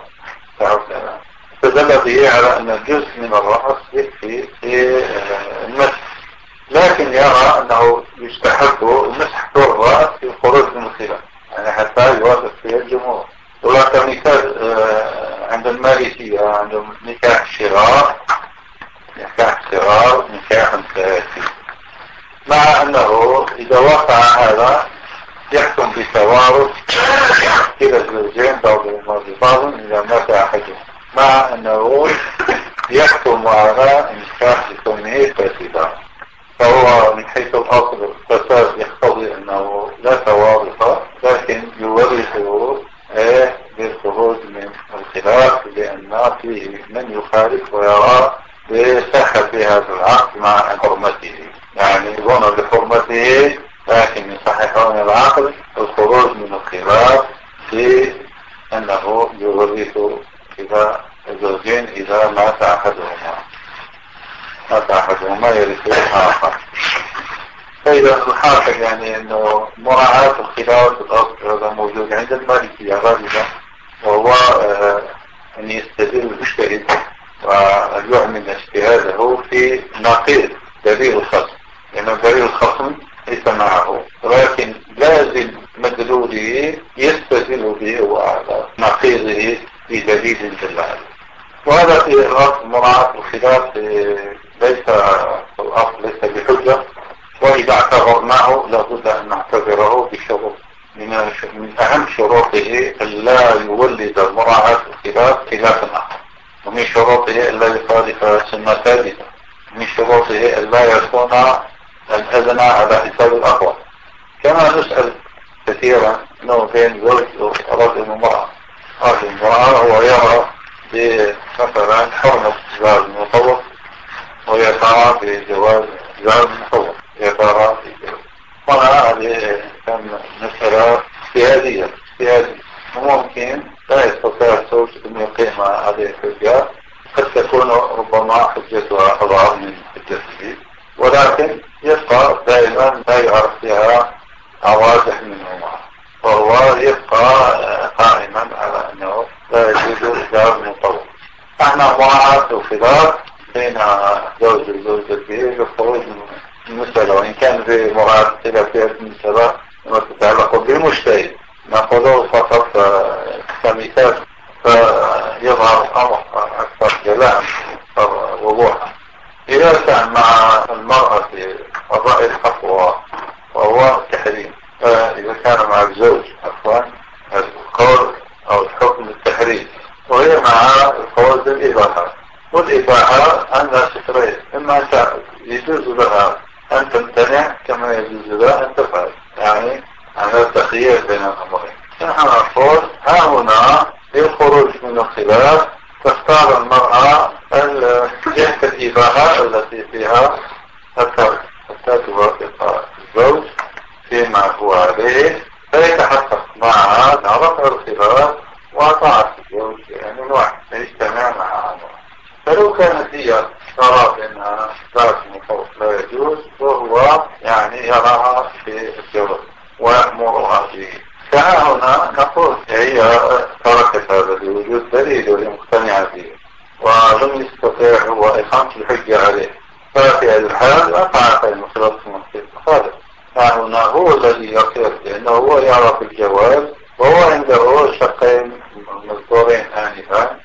فدل به على أن الجزء من الرأس يكفي في آه، المسح. لكن يرى أنه يستحب المسح في الرأس في الخروج من الخلاف. يعني حتى يوافق فيه الجمهور. ولا مثال عند المالكية عندهم نكاح الشغار نكاح الشغار نكاح ثلاثي مع أنه إذا وقع هذا يحكم بتوارث كلا الزوجين بعضهم ببعض إذا مات أحدهم مع أنه يحكم على إنكاح كونه فاسدا فهو من حيث الأصل الفساد يقتضي أنه لا توارث لكن يورثه إيه بالخروج من الخلاف لأن فيه من يخالف ويرى بصحة هذا العقد مع حرمته. يعني يظن بحرمته لكن يصححون العقل الخروج من الخلاف في أنه يورث إذا الزوجين إذا مات أحدهما. مات أحدهما يرث الآخر. فإذا الحاصل يعني أنه مراعاة الخلاف الأصل هذا موجود عند المالكية غالبا وهو آه، أن يستدل المجتهد ويعمل اجتهاده في نقيض دليل الخصم لأن دليل الخصم ليس معه ولكن لازم مدلوله يستدل به وعلى نقيضه في دليل دلال وهذا في مراعاة الخلاف ليس الأصل ليس بحجة. وإذا اعتبرناه لابد أن نعتبره بشروط من من أهم شروطه ألا يولد مراعاة الخلاف خلافا آخر. ومن شروطه ألا يخالف سنة ثابتة. من شروطه ألا يكون الأذنى على حساب الأقوى كما نسأل كثيرا أنه بين زوج ورجل ومرأة رجل ومرأة هو يرى مثلا حرمة زواج المطوق ويقع بجواز زواج المطوق. يقع طبعا هذه مسألة اجتهادية اجتهادية وممكن لا يستطيع الزوج أن يقيم هذه الحجة. قد تكون ربما حجتها أضعف من حجته. ولكن يبقى دائما لا يعرف فيها عواجح منهما. وهو يبقى قائما على أنه لا يجوز إجاب مطلق أحنا مراعاة خلاف بين زوج الزوجة للخروج من المسألة. وإن كان في مراعاة خلافية المسألة ما تتعلق بالمجتهد نأخذه فقط كمثال فيظهر الأمر أكثر جلاء وضوحا. كان مع المرأة الرأي الأقوى وهو التحريم. إذا كان مع الزوج عفوا القول أو الحكم التحريم وهي مع القول بالإباحة والإباحة عندها سفرين إما يجوز لها أن تمتنع كما يجوز لها أن تفعل. يعني عندها تخيير بين الأمرين. نحن نقول ها هنا للخروج من الخلاف تختار المرأة جهة الإباحة التي فيها الترك حتى توافق الزوج فيما هو عليه فيتحقق معها رفع الخلاف وطاعة الزوج يعني واحد يجتمع معها. فلو كانت هي ترى بأنها ذات مخوف لا يجوز وهو يعني يراها في الجواز ويأمرها به فها هنا نقول هي تركت هذا لوجود دليل وهي مقتنعة به ولم يستطيع هو إقامة الحجة عليه. ففي الحال وقع في المخلص المخلص خالص فهنا هو الذي يصير لأنه هو في الجواز وهو عنده شقين مذكورين آنفا.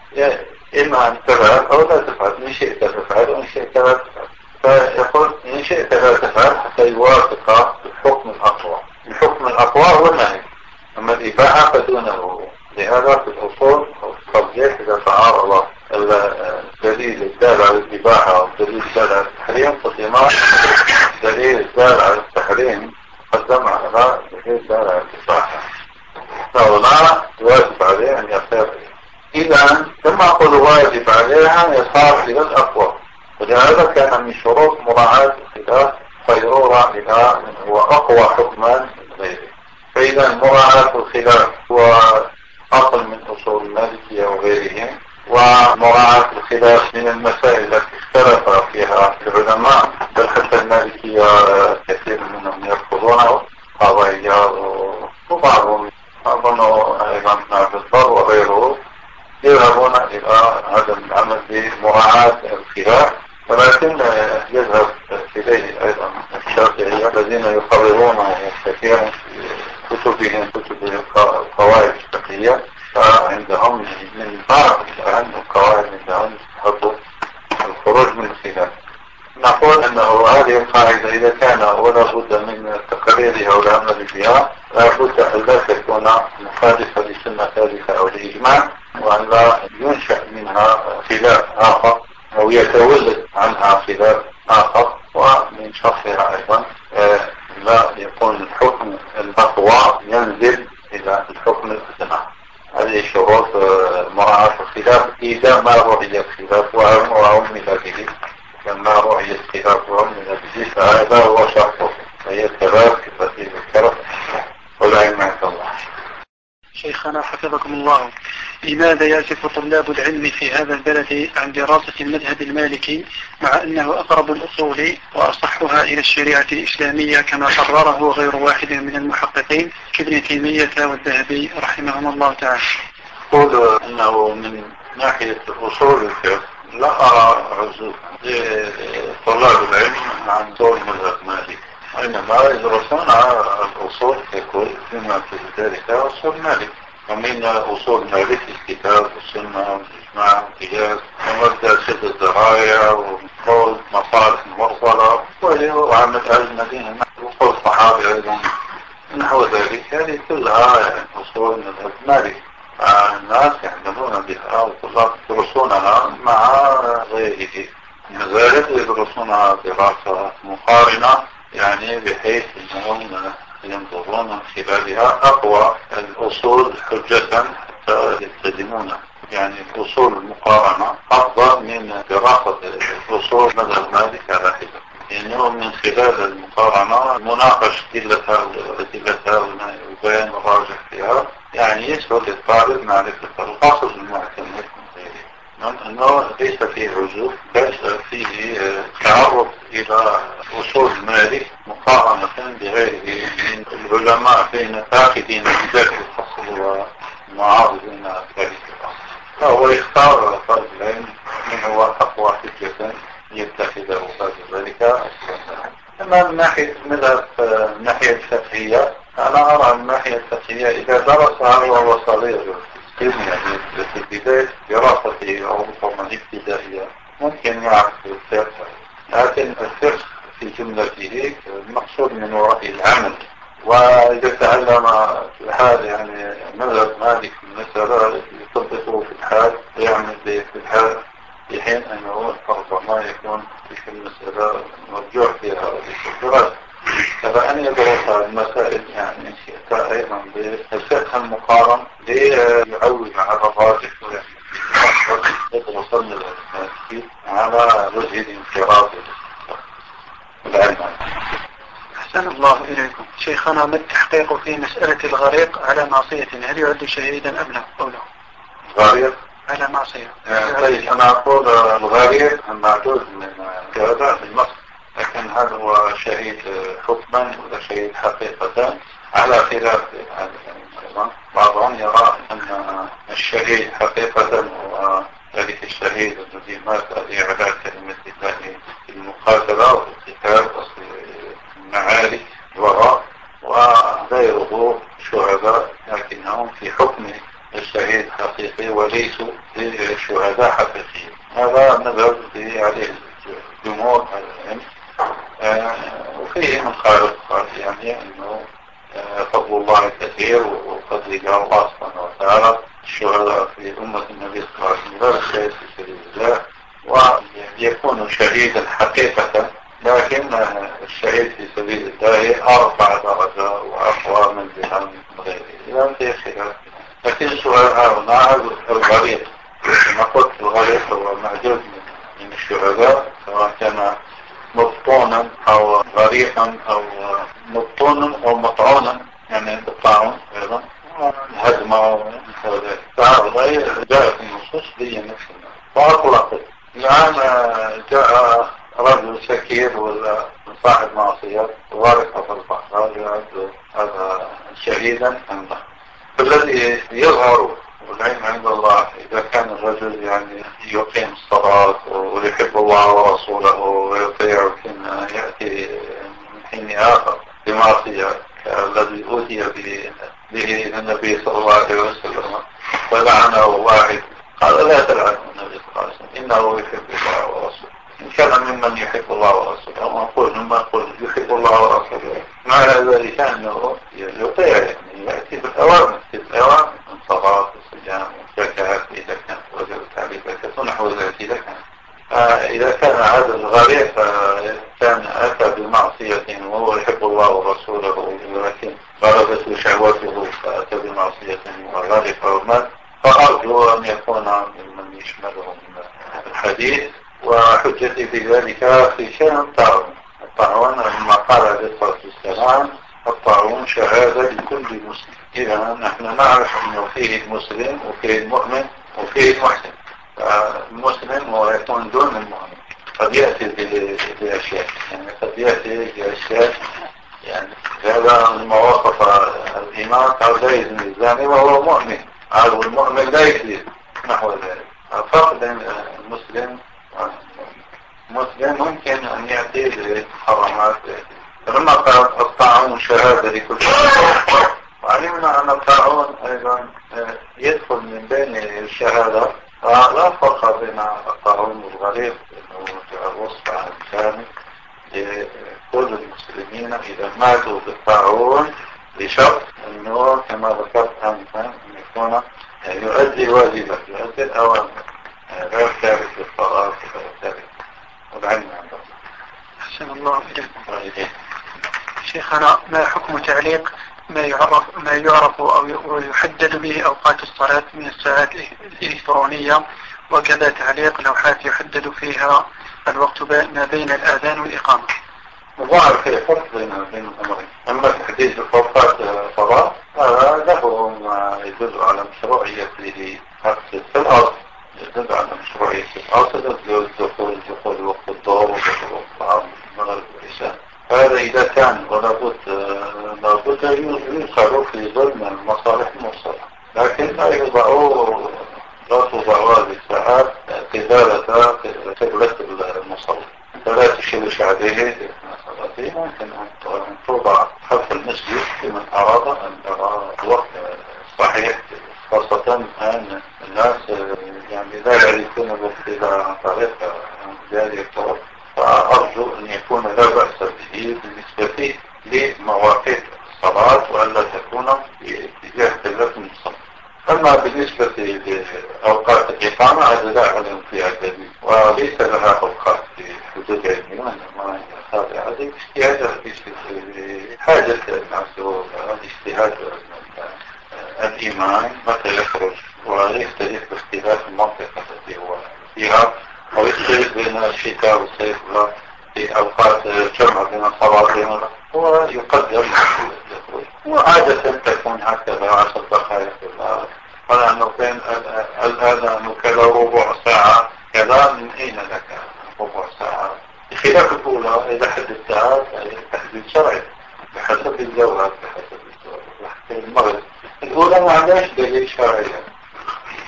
إما أن تفعل أو لا تفعل إن شئت تفعل وإن شئت لا تفعل. فيقول إن شئت لا تفعل حتى يوافق الحكم الأقوى الحكم الأقوى هو النهي أما الإباحة فدونه لهذا في الأصول الترجيح إذا تعارض الدليل الدال على الإباحة والدليل الدال على التحريم قدم الدليل الدال على التحريم قدم على الدليل الدال على الإباحة فهنا واجب عليه أن يصير إذا كما أقول واجب عليها يصار إلى الأقوى ولهذا كان من شروط مراعاة الخلاف خيرورة إلى من هو أقوى حكما من غيره فإذا مراعاة الخلاف هو أصل من أصول المالكية وغيرهم ومراعاة الخلاف من المسائل التي اختلف فيها العلماء بل حتى المالكية كثير منهم يرفضونه قضايا وبعضهم أظن أيضا ابن البر وغيره يذهبون إلى عدم العمل بمراعاة الخلاف ولكن يذهب إليه أيضا الشافعية الذين يقررونه كثيرا في كتبهم كتب القواعد الفقهية فعندهم من بعض أهم القواعد عندهم يستحقوا الخروج من الخلاف نقول أنه هذه القاعدة إذا كان ولا بد من تقريرها والعمل بها لا بد أن لا تكون مخالفة لسنة ثالثة أو لإجماع وأن لا ينشأ منها خلاف آخر أو يتولد عنها خلاف آخر ومن شرطها أيضا آه، لا يكون الحكم الأقوى ينزل إلى الحكم الأدنى هذه شروط آه، مراعاة الخلاف إذا ما رؤي الخلاف وعمل به لما رؤي الخلاف وعمل به فهذا هو شرطه وهي الثلاث التي ذكرت والعلم عند الله شيخنا حفظكم الله لماذا يعزف طلاب العلم في هذا البلد عن دراسة المذهب المالكي مع أنه أقرب الأصول وأصحها إلى الشريعة الإسلامية كما قرره غير واحد من المحققين كابن تيمية والذهبي رحمهم الله تعالى. قول أنه من ناحية أصول الفقه لا أرى عزوف لطلاب العلم عن دور مذهب مالك وإنما يدرسون الأصول ككل بما في ذلك أصول مالك ومن أصول مالك والسنة والإجماع ومبدأ سد الزرايا وقول مصالح مرسلة وعمل أهل المدينة وقول الصحابة أيضا نحو ذلك هذه كلها يعني أصول مذهب مالك الناس يعملون بها والطلاب يدرسونها مع غيره من ذلك يدرسونها دراسة مقارنة يعني بحيث إنهم ينظرون من خلالها أقوى الأصول حجة حتى يلتزمون يعني الأصول المقارنة أفضل من دراسة الأصول مذهب مالك على حدة لأنه من خلال المقارنة مناقش ادلتها وادلتها وبيان الراجح فيها. يعني يسهل للطالب معرفة القصص المعتمد. أنه ليس فيه عزوف بل فيه تعرض إلى أصول مالك مقارنة بغيره من العلماء بين فاقدين ذلك الفصل ومعارضين ذلك فهو يختار طالب العلم من هو أقوى حجة يتخذه بعد ذلك. أما من ناحية مذهب الناحية الفقهية أنا أرى الناحية الفقهية إذا درسها وهو صغير يعني في بداية دراسته أو ربما ابتدائية ممكن يعرف الفقه. لكن الفقه في جملته المقصود من وراء العمل. وإذا تعلم هذا يعني مذهب مالك المسألة يطبقه في الحال ويعمل به في الحال في حين أنه ربما يكون في المسألة مرجوع فيها الدراسة فأن يدرس المسائل يعني أيضا بالفقه المقارن ليعود على الراجح يدرس على وجه الانفراد. أحسن الله إليكم. شيخنا ما التحقيق في مسألة الغريق على معصية؟ هل يعد شهيدا أم لا؟ قوله. غريق؟ على معصية. طيب أنا أقول الغريق معدود من كذا بالمصر لكن هل هو شهيد حكما ولا شهيد حقيقة؟ على خلاف بعضهم يرى أن الشهيد حقيقة هو ذلك الشهيد الذي مات لإعلاء كلمة الله في المقاتلة والقتال والمعارك وراء وغيره شهداء لكنهم في حكم الشهيد حقيقي وليسوا شهداء حقيقيين. هذا نذهب عليه جمهور العلم. آه، وفيه من قال يعني إنه آه، فضل الله كثير وفضل الله سبحانه وتعالى الشهداء في أمة النبي صلى الله عليه وسلم الشهيد في سبيل الله ويكون شهيدا حقيقة. لكن الشهيد في سبيل الله أربع درجة وأقوى من من غيره. إذا في خلاف لكن السؤال هنا الغريق؟ كما قلت الغريق هو معدود من الشهداء سواء كان مبطونا أو غريقا أو مبطونا أو مطعونا يعني بالطاعون أيضا هدمة فهذا جاء في النصوص دي نفسنا واطلقت الآن جاء رجل سكير ولا صاحب معصية غارق في البحر يعد هذا شهيدا عنده فالذي يظهر والعلم عند الله إذا كان الرجل يعني يقيم الصلاة ويحب الله ورسوله ويطيع كما يأتي من حين آخر بمعصية الذي أوتي به النبي صلى الله عليه وسلم فلعنه واحد. قال لا تلعنه النبي صلى الله عليه وسلم إنه يحب الله ورسوله. كان ممن يحب الله ورسوله. ونقول مما نقول يحب الله ورسوله. معنى ذلك أنه يطيع يعني يأتي بالأوامر بالأوامر من صلاة وصيام وزكاة إذا كانت وجبت عليه زكاة ونحو ذلك إذا كان. إذا كان هذا الغريق كان أتى بمعصية وهو يحب الله ورسوله ولكن غلبته شهوته فأتى بمعصية وغرق ومات. فأرجو أن يكون ممن يشمله الحديث. وحجتي في ذلك في شيء الطاعون. الطاعون لما قال عليه الصلاة والسلام الطاعون شهادة لكل مسلم. إذا نحن نعرف أنه فيه المسلم وفيه المؤمن وفيه المحسن. المسلم هو يكون دون المؤمن. قد يأتي بأشياء يعني قد يأتي بأشياء يعني هذا المواقف الإيمان. قال لا يزني الزاني وهو مؤمن. قال والمؤمن لا يكذب نحو ذلك. الفرق بين المسلم المسلم ممكن أن يأتي بحرامات فلما قال الطاعون شهادة لكل وعلمنا أن الطاعون أيضا يدخل من بين الشهادة لا فرق بين الطاعون والغريب أنه الوصف عن الثاني لكل المسلمين إذا ماتوا بالطاعون بشرط أنه كما ذكرت أنت أن يكون يؤدي واجبه يؤدي الأوامر غير ثابت بالصلاة غير ثابت. والعلم عند الله أحسن الله إليكم شيخنا ما حكم تعليق ما يعرف ما يعرف أو يحدد به أوقات الصلاة من الساعات الإلكترونية وكذا تعليق لوحات يحدد فيها الوقت ما بين الآذان والإقامة. الظاهر في فرق بين بين الأمرين أما تحديد أوقات الصلاة هذا له ما يدل على مشروعية في الأرض. يدل على مشروعية الأصل دخول دخول وقت الظهر وقت المغرب والعشاء هذا إذا كان ولابد لابد يوصل في ضمن المصالح المرسلة لكن لا يوضعوا لا توضع هذه الساعات قبالة قبلة المصلى فلا تشوش عليه ممكن أن توضع خلف المسجد. لمن أراد أن يرى الوقت صحيح خاصة أن الناس يعني لا يعرفون الوقت عن طريق ذلك الطرق فأرجو أن يكون لا بأس به بالنسبة لمواقيت الصلاة وألا تكون باتجاه قبلة المصلى أما بالنسبة لأوقات الإقامة لا أعلم فيها دليل وليس لها أوقات في حدود علمية وإنما هي خاضعة لاجتهاد حاجة الناس والاجتهاد الإيمان متى يخرج ويختلف باختلاف المنطقة التي هو فيها أو يختلف بين الشتاء والصيف في أوقات الجمع بين الصلاتين هو يقدر وعادة تكون هكذا عشر دقائق ولا أنه بين الآن وكذا ربع ساعة كذا من أين لك ربع ساعة بخلاف الأولى إذا حدثتها تحديد شرعي بحسب الجواب بحسب الجواب بحسب المغرب الأولى ما عندهاش دليل شرعي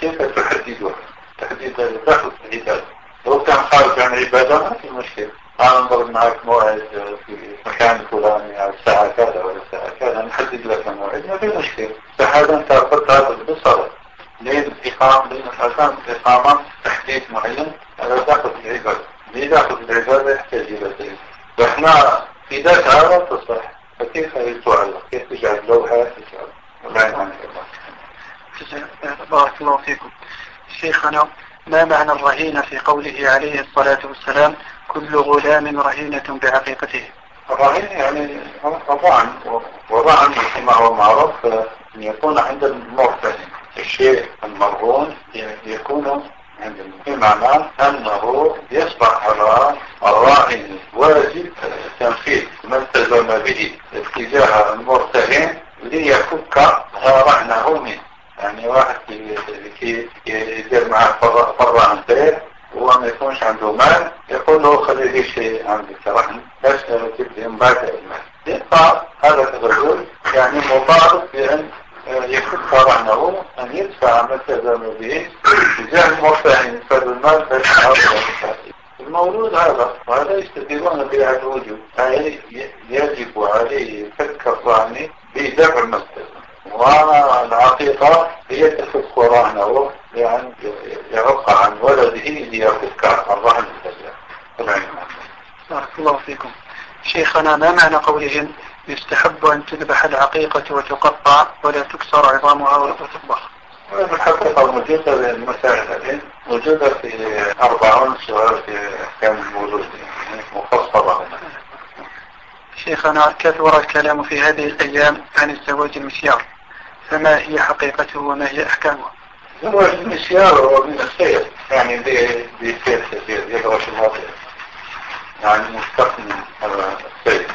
كيف تحددها تحديد داخل العبادة لو كان خارج عن العبادة ما في مشكلة أنا نضرب معك موعد في مكان فلاني على الساعة كذا ولا الساعة كذا نحدد لك موعد ما في مشكلة فهذا أنت أخذت هذا بصرف لين الإقامة لين الأذان الإقامة تحديد معين هذا داخل العبادة ليه داخل العبادة يحتاج إلى دليل فإحنا في ذات هذا تصح فكيف يتعلق كيف تجعل لوحة تجعل ولا يعنى بارك الله فيكم شيخنا ما معنى الرهينة في قوله عليه الصلاة والسلام كل غلام رهينة بعقيقته. الرهين يعني طبعا وضعا كما هو معروف أن يكون عند المرتهن الشيء المرهون يكون عند بمعنى أنه يصبح على الراهن واجب تنفيذ ما التزم به اتجاه المرتهن ليفك رهنه منه يعني واحد يدير معه فرع بيت وهو ما يكونش عنده مال يقول له خلي لي شيء عندك رهن بس تجيب لي مبادئ المال يبقى هذا الرجل يعني مطالب بأن يفك رهنه أن يدفع ما التزم به تجاه المرتهن فالمال بس المولود هذا وهذا يستدلون به على الوجود يعني يجب عليه فك الرهن بدفع التزم والعقيقة هي تفك رهنه يعني يعق عن ولده ليفك الرهن بارك الله فيكم. شيخنا ما معنى قولهم؟ يستحب أن تذبح العقيقة وتقطع ولا تكسر عظامها وتطبخ؟ الحقيقة موجودة المسائل موجودة في أربعون سؤال في أحكام المولود شيخنا كثر الكلام في هذه الأيام عن الزواج المسيار فما هي حقيقته وما هي أحكامه؟ زواج المسيار هو من السير يعني بسير يدرس الماضي يعني مستقم السير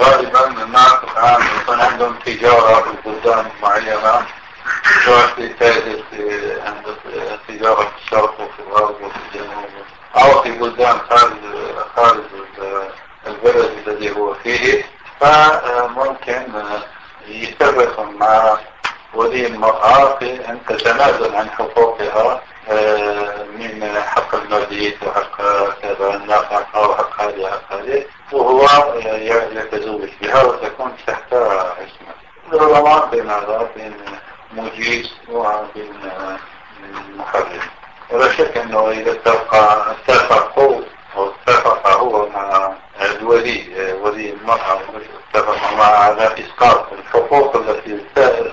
غالبا الناس نعم يكون عندهم تجارة في البلدان معينة في تاجر عند تجارة في الشرق وفي الغرب وفي الجنوب. أو في بلدان خارج خارج البلد الذي هو فيه. فممكن يتفق مع ولي المرأة في أن تتنازل عن حقوقها آه، من حق المبيت وحق كذا النفقة وحق هذه وحق هذه. وهو يتزوج بها وتكون تحت عصمة. العلماء بين هذا بين مجيز وبين محرم ولا شك أنه إذا اتفق اتفقوا أو اتفق هو مع الولي ولي المرأة اتفق مع على إسقاط الحقوق التي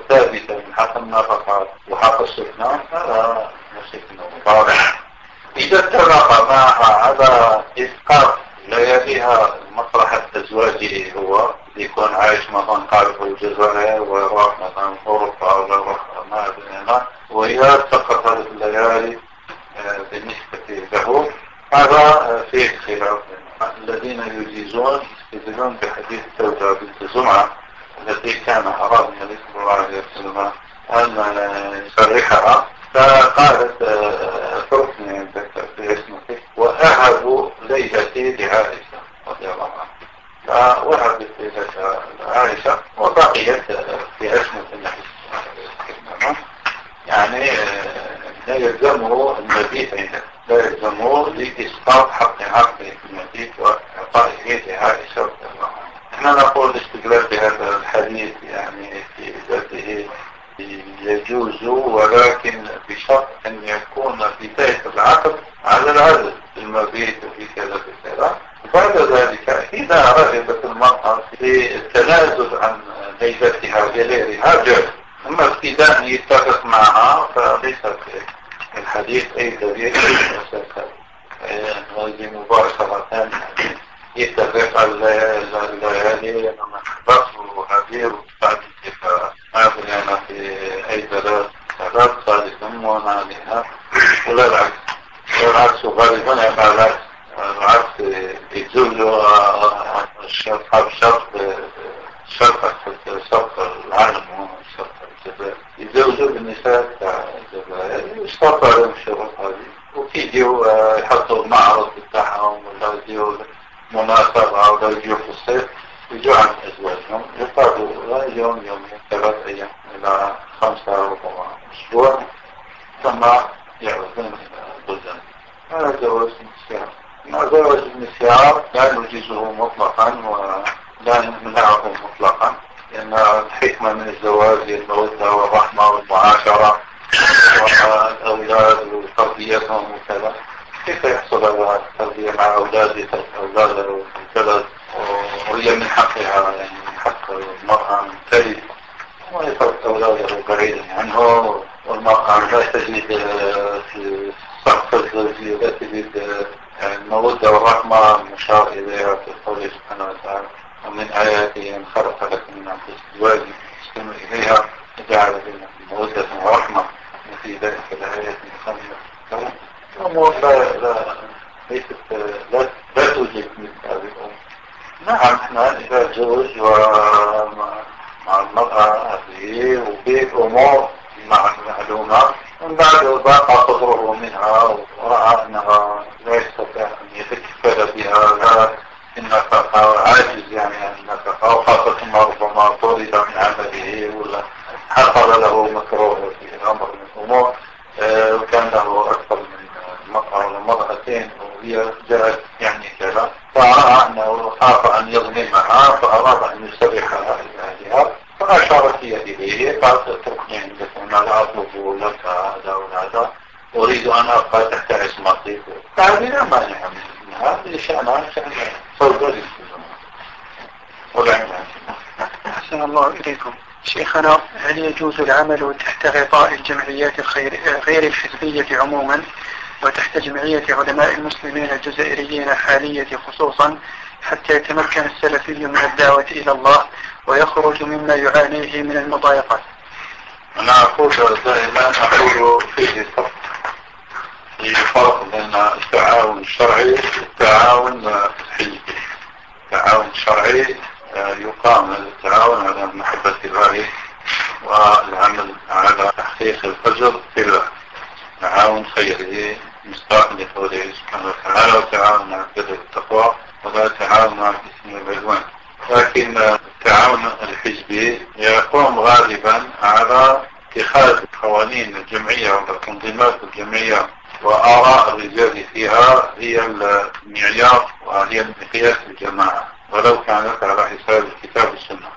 ثابتة من حق النفقات وحق السكنى هذا مسكن واضح إذا اتفق معها على إسقاط لياليها مصلحة أزواجه هو. يكون عايش مثلا قارب الجزائر ويروح مثلا أوروبا ولا يروح ما أدري وإذا سقط هذه الليالي آه، بالنسبة له هذا فيه خلاف. الذين يجيزون يستدلون بحديث التوبة بنت زمعة التي كان أراد النبي صلى الله عليه وسلم أن يصرحها. فقالت تركني عندك في اسمك وأهب ليلتي لعائشة رضي الله عنها. فوهبت ليلة عائشة وبقيت في عصمة النبي يعني لا يلزمه المبيت عنده لا يلزمه لإسقاط حق عقد المبيت وإعطائه لعائشة رضي الله إحنا نقول الاستدلال بهذا الحديث يعني في ذاته يجوز ولكن بشرط أن يكون بداية العقد على العدد في المبيت وفي كذا في كذا. بعد ذلك إذا رغبت المرأة في التنازل عن ليلتها بغيرها جاز. أما ابتداء يتفق معها فليس الحديث أي دليل. غير مباشرة يتفق الليالي لما بصر وهدير وبعد ما أنا في أي بلد ثلاث ثالثا فأراد أن يسرحها إلى أهلها فأشارت إليه قالت اتركني عندك. أنا لا أطلب لك هذا ولا هذا. أريد أن أبقى تحت عصمتي فهذه لا مانع منها. شأنها شأن صدري أحسن الله إليكم. شيخنا هل يجوز العمل تحت غطاء الجمعيات الخير غير الحزبية عموما وتحت جمعية علماء المسلمين الجزائريين حالية خصوصا حتى يتمكن السلفي من الدعوة إلى الله ويخرج مما يعانيه من المضايقات. أنا أقول دائما أقول فيه فرق في فرق بين التعاون الشرعي والتعاون الصحي التعاون الشرعي آه، يقام التعاون على محبة الله والعمل على تحقيق الفجر في الله تعاون خيري مصداق لقوله سبحانه وتعالى وتعاون على البر التقوى ولا تعاون على الإثم والعدوان. لكن التعاون الحزبي يقوم غالبا على اتخاذ قوانين الجمعية والتنظيمات الجمعية وآراء الرجال فيها هي المعيار وهي المقياس الجماعة. ولو كانت على حساب الكتاب والسنة.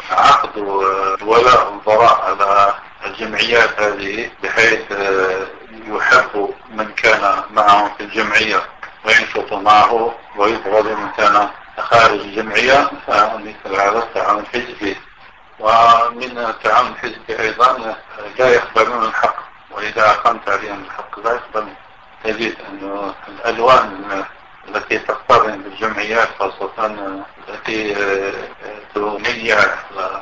فعقد ولاء البراء على الجمعيات هذه بحيث يحب من كان معهم في الجمعية. وينشط معه ويبغض من كان خارج الجمعية فمثل هذا التعاون الحزبي ومن التعاون الحزبي أيضا لا يقبلون الحق. وإذا أقمت عليهم الحق لا يقبلون تجد أن الألوان التي تقترن بالجمعيات خاصة التي تنيع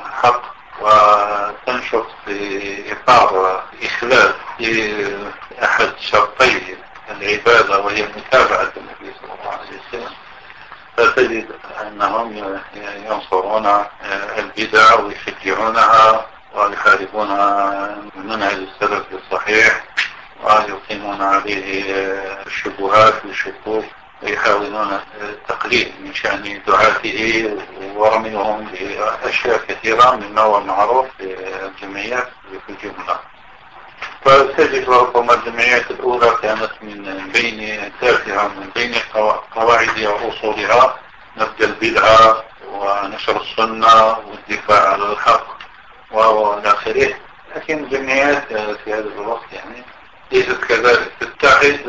الحق وتنشط في إطار إخلال في أحد شرطي العبادة وهي متابعة النبي صلى الله عليه وسلم فتجد أنهم ينصرون البدع ويشجعونها ويحاربون منهج السلف الصحيح ويقيمون عليه الشبهات والشكوك ويحاولون التقليل من شأن دعاته ورميهم بأشياء كثيرة مما هو معروف في الجمعيات في الجملة فتجد ربما الجمعيات الأولى كانت من بين تافهة من بين قواعدها وأصولها نبذ البدعة ونشر السنة والدفاع على الحق وإلى آخره. لكن الجمعيات في هذا الوقت يعني ليست كذلك. تتحد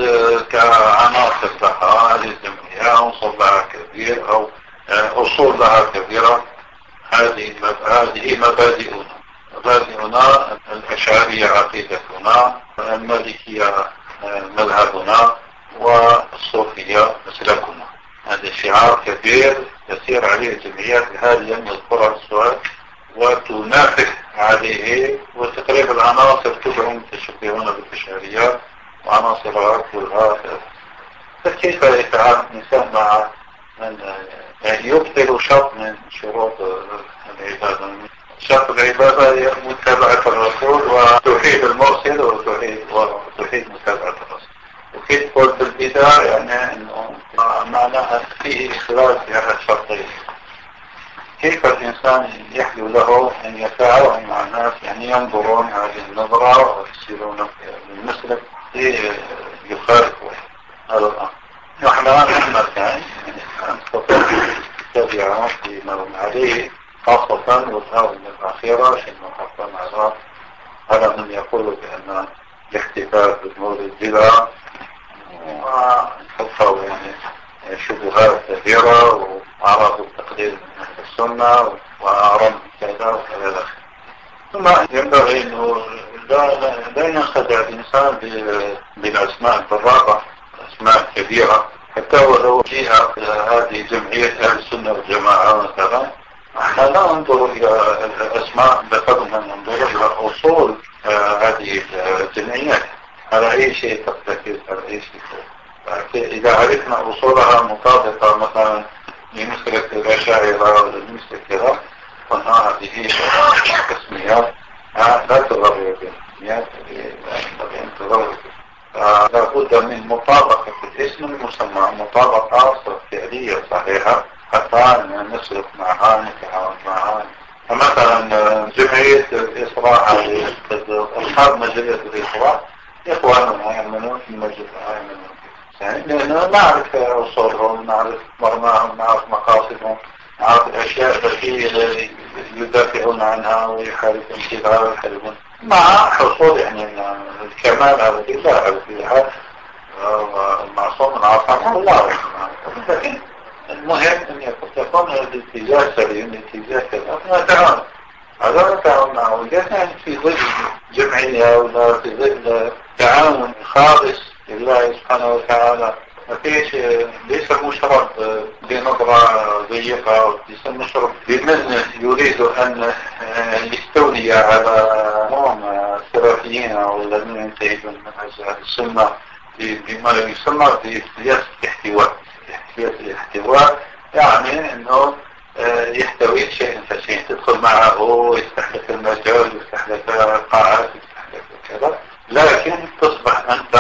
كعناصر لها هذه الجمعية عنصر لها كبير أو أصول لها كبيرة. هذه هذه مبادئنا. مبادئنا الأشعرية عقيدتنا المالكية مذهبنا والصوفية مسلكنا هذا شعار كبير يسير عليه الجمعيات هذه يذكرها السؤال وتنافح عليه وتقريبا العناصر كلهم متشبهون بالبشريات وعناصرها كلها. فكيف يتعامل الإنسان مع من يعني يبطل شرط من شروط العبادة؟ شرط العبادة هي متابعة الرسول وتوحيد المرسل وتوحيد وتوحيد متابعة الرسول. وكيف قلت البدع يعني إنه معناها فيه اخراج في هذا الشرطين كيف الإنسان يحلو له أن يتعاون مع الناس؟ يعني ينظرون هذه النظرة ويسيرون المسلك يخالفوا هذا الأمر. نحن نحن كان نستطيع نتبعهم فيما هم عليه خاصة والآونة الأخيرة شنو حقا على على من يقول بأن الاحتفال بالمولد بدعة وحصلوا يعني شبهات كثيرة وأعراض التقليد من السنة وأعراض كذا وكذا ثم ينبغي أنه لا, لا, ينخدع الإنسان بالأسماء البراقة أسماء كبيرة. حتى ولو فيها هذه جمعية أهل السنة والجماعة مثلا لا ننظر إلى الأسماء بقدر ما ننظر إلى أصول هذه الجمعيات على أي شيء ترتكز على أي شيء إذا عرفنا أصولها مطابقة مثلا لمسلك الأشاعرة ولا كذا قلنا هذه تسميات لا تغرر بالتسميات ينبغي أن لابد من مطابقة الاسم المسمى مطابقة فعلية صحيحة. حتى نسلك معها نتعاون معها فمثلا جمعية الإصلاح أصحاب مجلة الإصلاح إخواننا يعملون في المجلة يعملون يعني لأنه نعرف أصولهم نعرف مرماهم نعرف مقاصدهم نعرف الأشياء التي يدافعون عنها ويحاربون فيها ويحاربون. مع حصول يعني الكمال على لا على كل حال المعصوم من عصام الله. لكن المهم أن يكون الاتجاه سليم الاتجاه كذا نتعاون هذا نتعاون معه. ولكن في ظل جمعية ولا في ظل تعاون خالص لله سبحانه وتعالى ما فيش ليس مشرب بنظرة ضيقة ليس مشرب بمن يريد أن يستولي على نوم السلفيين أو الذين ينتهجون منهج السنة بما يسمى بسياسة الاحتواء. الاحتواء يعني أنه يحتوي شيء فشيء تدخل معه يفتح لك المجال يفتح لك القاعات يفتح لك كذا. لكن تصبح أنت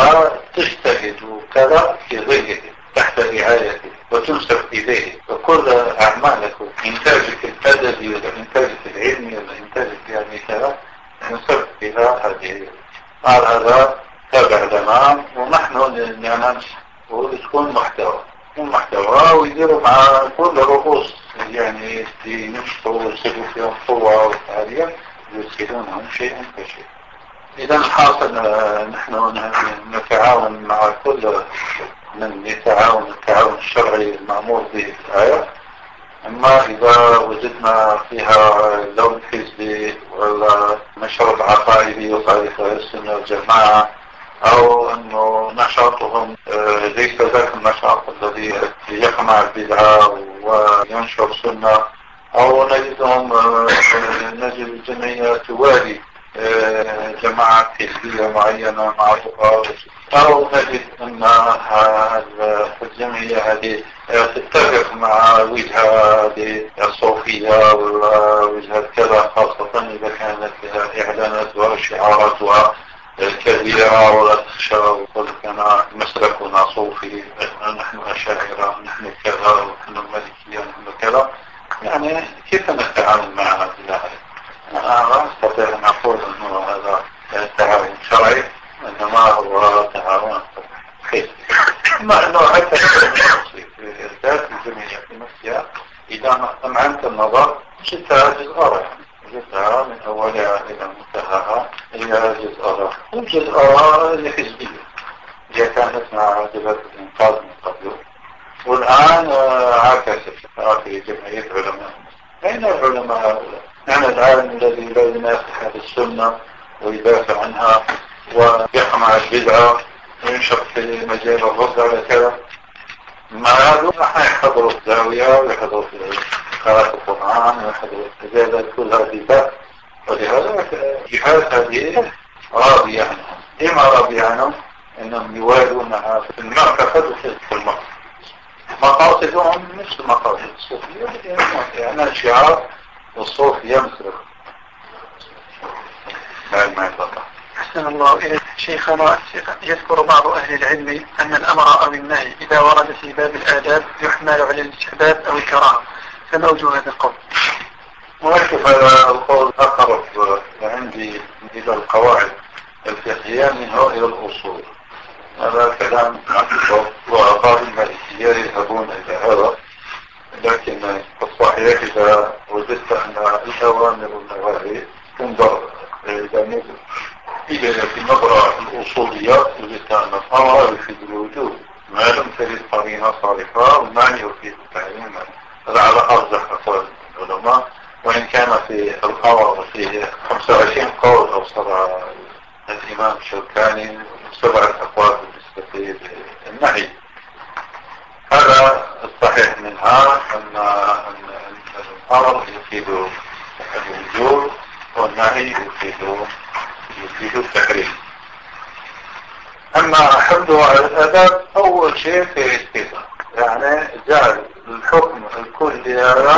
كذا في ظله تحت رعايته وتنسب إليه. وكل أعمالكم إنتاجك الأدبي والإنتاجك العلمي والإنتاجك يعني كذا ينسب إلى هذه هذا تابع لنا ونحن يعني وتكون محتوى. محتوى ويديروا مع كل رؤوس يعني ينشطوا ويصيروا فيهم قوة وفعالية يدخلونهم شيئا فشيء إذا الحاصل نحن نتعاون مع كل من يتعاون التعاون الشرعي المأمور به في الآية. أما إذا وجدنا فيها لون حزبي ولا نشاط عقائدي وطريقة السنة والجماعة أو أنه نشاطهم آه، ليس ذاك النشاط الذي يقمع البدعة وينشر سنة أو نجدهم آه، نجد الجمعية توالي آه، جماعات حزبية معينة مع أو نجد أن الجمعية هذه تتفق مع وجهة الصوفية ووجهة كذا خاصة إذا كانت لها إعلانات وشعارات كبيرة ولا تخشى وقل كان مسلكنا صوفي نحن أشاعرة نحن كذا ونحن الملكية نحن كذا يعني كيف نتعامل مع هذا أنا أستطيع أن أقول أنه هذا تعاون شرعي إنما هو تعاون خير مع أنه حتى ذات الجمعية في نفسها إذا أمعنت النظر شدها جزء جزءها من أولها إلى منتهاها إلى جزء وجزء لحزبية هي كانت مع جبهة الإنقاذ من قبل والآن عكست في جمعية علماء أين العلماء هؤلاء؟ أنا العالم الذي لا ينافح هذه السنة ويدافع عنها ويقمع البدعة وينشر في مجال الرد على كذا ما هذا راح يحضروا الزاوية ويحضروا في قراءة القرآن ويحضروا السجادة كل هذه باب ولهذا جهات هذه راضية عنهم لما راضية عنهم انهم يوالونها في المعتقد وفي المقصد مقاصدهم مش مقاصد الصوفية يعني شعار والصوت يمسرق لا ما يطلع أحسن الله شيخنا يذكر بعض أهل العلم أن الأمر أو النهي إذا ورد في باب الآداب يحمل على الاستحباب أو الكراهة. فما وجه هذا القول؟ موقف هذا القول أقرب عندي إلى القواعد الفقهية منه إلى الأصول هذا كلام عن وأقال المالكية يذهبون إلى هذا لكن الصحيح إذا وجدت أن الأوامر والنواهي تنظر إذا إذا في النظرة الأصولية وجدت أن الأمر يفيد الوجود ما لم تجد قرينة صالحة والمعنى يفيد التعليم هذا على أرجح أقوال العلماء وإن كان في الأمر في 25 قول أوصل الإمام الشوكاني سبعة أقوال بالنسبة للنهي هذا الصحيح منها أن الأمر يفيد الوجود والنهي يفيد يفيد التحريم أما حمله على الأدب أول شيء في الاستثناء يعني جعل الحكم الكلي هذا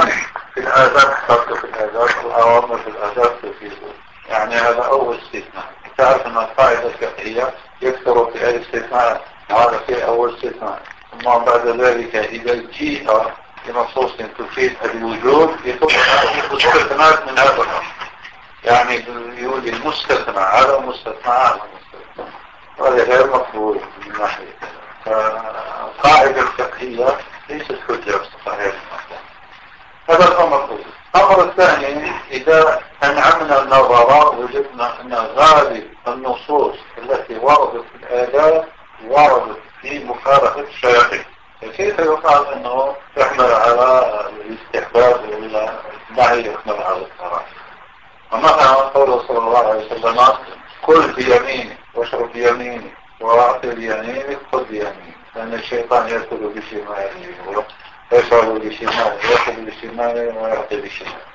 في الآداب حطه في الآداب الأوامر في الآداب تفيد يعني هذا أول استثناء. تعرف أن القاعدة الفقهية يكثر في الاستثناء هذا في أول استثناء. ثم بعد ذلك إذا جيء بنصوص تفيد الوجود يكون مستثنات من هذا الأمر. يعني يقول المستثنى على مستثنى. على وهذا غير مقبول من ناحية. فالقاعدة الفقهية ليست حجة في صحيح هذا الأمر الأول. الأمر الثاني إذا أنعمنا النظر وجدنا أن غالب النصوص التي وردت في الآلات وردت في مخالفة الشياطين. فكيف يقال أنه يحمل على الاستحباب ولا النهي يحمل على الكراهه ومثلا قوله صلى الله عليه وسلم كل بيمينك واشرب بيمينك وأعطي بيمينك خذ بيمينك. لأن الشيطان يأكل بشماله ويشرب بشماله ويأخذ بشماله ويعطي بشماله.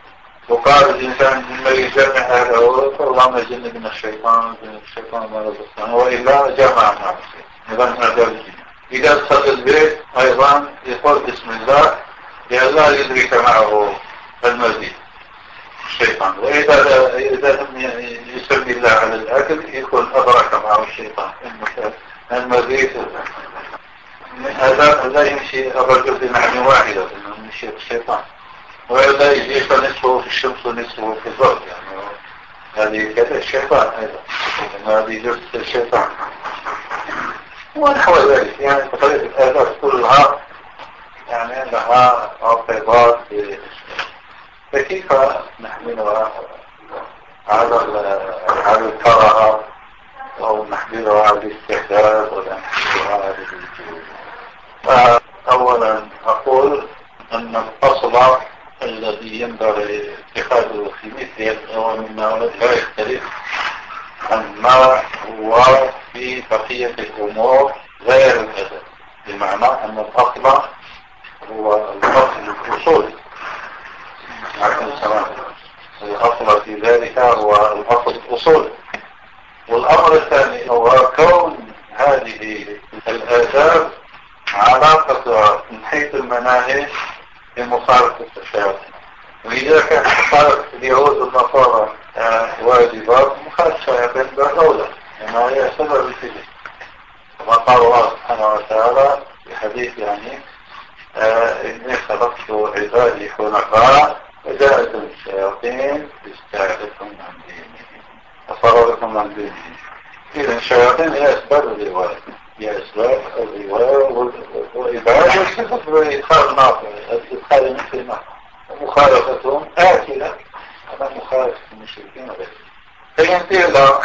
وقال الإنسان مما يجمع هذا اللهم جنبنا الشيطان جنب الشيطان ما رزقنا. وإلا جمع مع إذا هذا إذا دخل البيت أيضا يقول بسم الله لألا يدرك معه المزيد. الشيطان. وإذا إذا لم يسمي الله على الأكل يكون أدرك معه الشيطان. المزيد. هذا لا يمشي الرجل بمعنى واحدة إنه يمشي الشيطان. ولا يجيش نصفه في الشمس ونصفه في الضوء يعني هذه كذا الشيطان أيضا. هذه جزء الشيطان. ونحو ذلك. يعني تقريبا الآلات كلها يعني لها عقبات فكيف نحملها على على الكراهة أو نحملها على الاستحداث ولا نحملها على الوجود أولا أقول أن الأصل الذي ينبغي اتخاذه في مثل هو مما لا يختلف عن ما هو في بقية الأمور غير الأدب بمعنى أن الأصل هو الأصل الأصل في ذلك هو الأصل الأصول. والأمر الثاني هو كون هذه الآداب علاقة من حيث المناهج بمخالفة الشياطين وإذا كان مخالفة اليهود والنصارى آه، واجبات مخالفة الشياطين بالأولى لما هي سبب الفجر كما قال الله سبحانه وتعالى في حديث يعني آه، إني خلقت عبادي حنفاء وجاءتهم الشياطين استعدتهم عن دينهم وصرفتهم عن دينهم إذا الشياطين هي أسباب الرواية. هي أسباب الرواية والإبعاد والسبب بإدخال النار إدخال النار ومخالفتهم آكلة. أنا مخالفة المشركين بس فينتهي إلى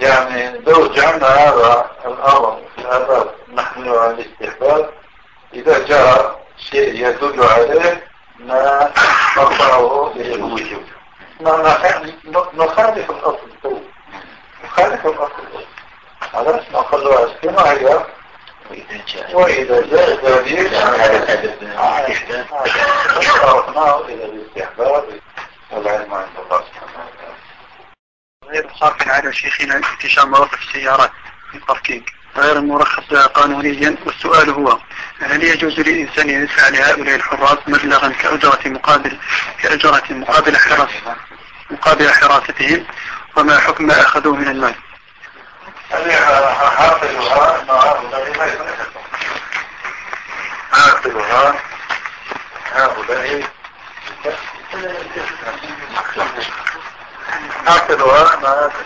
يعني لو جعلنا هذا الأمر في الآباب نحن على الاستحباب إذا جاء شيء يدل عليه ما إلى الوجود نخالف الأصل نخالف الأصل على نقلها كما هي وإذا جاء ذلك عرفناه إلى الاستحباب والعلم عند الله سبحانه وتعالى غير صارف على شيخنا انتشار مواقف السيارات في الباركينج غير مرخص قانونيا والسؤال هو هل يجوز للإنسان أن يدفع لهؤلاء الحراس مبلغا كأجرة مقابل كأجرة مقابل حراسة مقابل حراستهم وما حكم ما أخذوه من المال حاصلها أن هؤلاء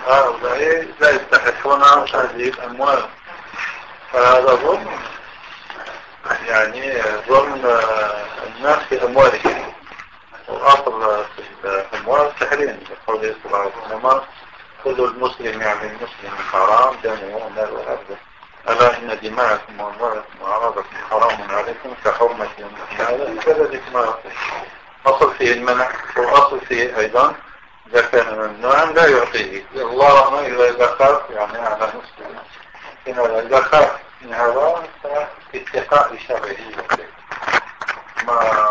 هؤلاء لا يستحقون هذه الأموال فهذا ظلم يعني ظلم الناس في أموالهم والأصل في الأموال التحريم قوله صلى الله عليه وسلم كل المسلم يعني المسلم حرام دمه وماله وأرضه. ألا إن دماءكم وأموالكم وأعراضكم حرام عليكم كحرمة يوم هذا؟ كذلك ما أصل فيه المنع وأصل فيه أيضا إذا كان ممنوعا لا يعطيه. اللهم إذا خاف يعني على مسلم إذا خاف من هذا فاتقاء شرعه ما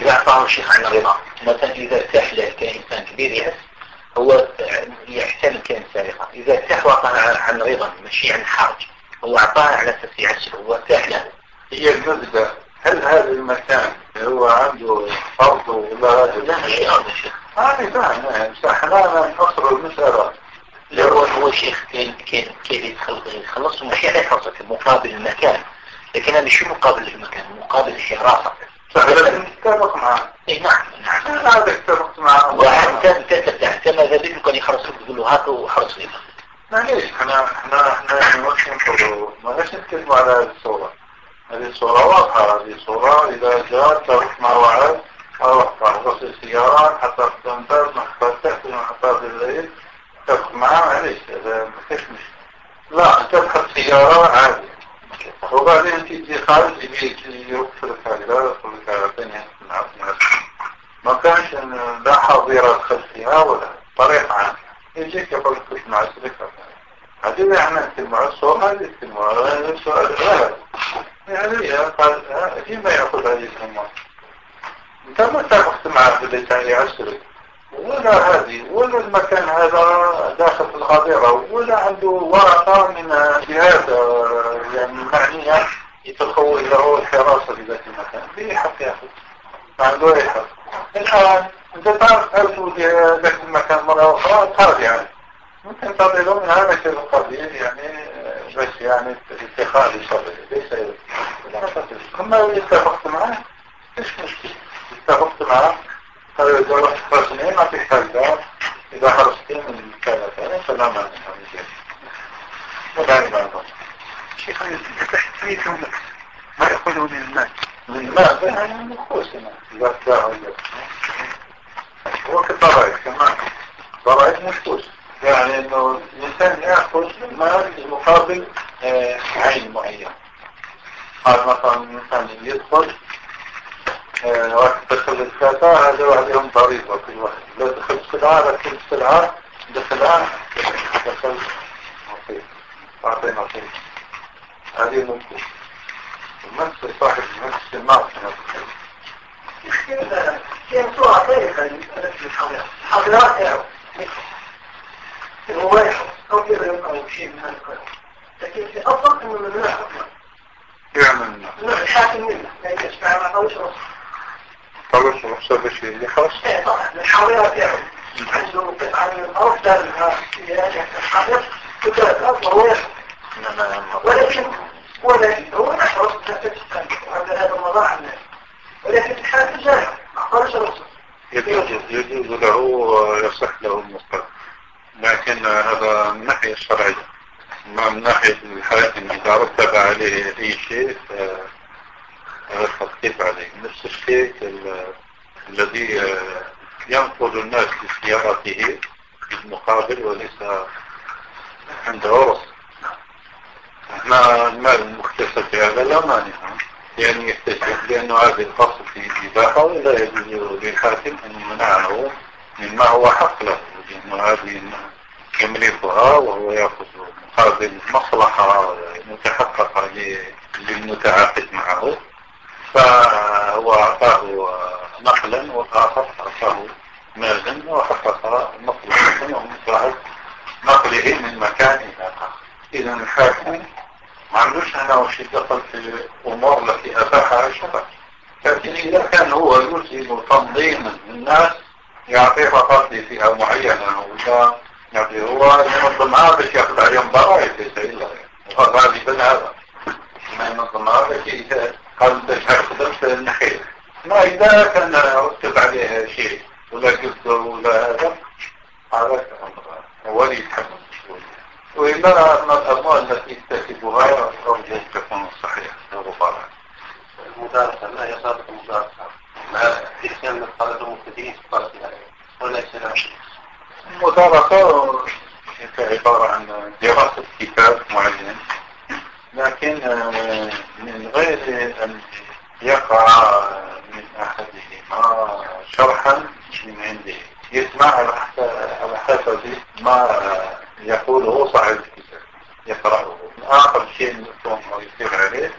إذا أعطاه الشيخ عن الرضا. مثلا إذا تحلى كإنسان كبير يأس هو يحتمل كان سارقة إذا تحوط عن رضا مشي عن حرج هو أعطاه على أساس يعسر هو سهلة هي النزبة هل هذا المكان هو عنده فرض ولا هذا لا مش أرض شيخ. هذه فاهم صح. لا نقصر المسألة. لا هو شيخ كان كيف يتخلص مش يعني فرصة مقابل المكان لكن هذا شو مقابل المكان مقابل الحراسة لكن اتفق معه إي نعم نعم. هذا اتفقت معه وحتى أنت تفتح ما ذا ممكن يحرص لك تقول له هات وحرص لي. معليش إحنا إحنا إحنا مش نقول ما ليش نتكلم على هذه الصورة. هذه الصورة واضحة هذه الصورة إذا جاء تروح مع وعد أروح غسل السيارات حتى تنتظر محتاج تأكل محتاج الليل تفق معاه معليش هذا ما فيش مشكلة لا تدخل سيارة عادي وبعدين تيجي ثاني ما كانش لا حظيرة خلفها ولا طريق عنها يجيك يقول لك مع السلكة هذه يعني استماع الصور هذه السؤال. يعني قال فيما يأخذ هذه أنت ما تعرف معه باللسان يعسرك ولا لأنه هذا الفصل في إباحة ولا يجوز للحاكم أن يمنعه مما هو حق له. لأنه هذه يملكها وهو يأخذ مقابل مصلحة متحققة للمتعاقد معه. فهو أعطاه نقلا والآخر أعطاه مالا وحقق مصلحة ومصلحة نقله من مكان إلى آخر. إذا الحاكم ما عندوش أنا وشي دخل في الأمور التي أباحها الشرع. لكن إذا كان هو يلزم تنظيما الناس يعطيه فقط لفئة معينة ولا يعني هو ينظم هذا ياخذ عليهم ضرائب ليس إلا غالبا هذا. ما ينظم هذا شيء قال تشهر خدمت النخيل. ما إذا كان رتب عليها شيء ولا قصد ولا هذا هذا هو اللي يتحمل وإلا أن الأموال التي يكتسبها أرجو تكون صحيحة المدارسة ما هي صارت المدارسة؟ إحسان من الطلبة المبتدئين في ولا يصير المدارسة عبارة عن دراسة كتاب معين. لكن من غير أن يقع من أحدهما شرحا من عنده. يسمع على حسب ما يقوله صاحب الكتاب يقرأه. آخر شيء يكون يصير عليه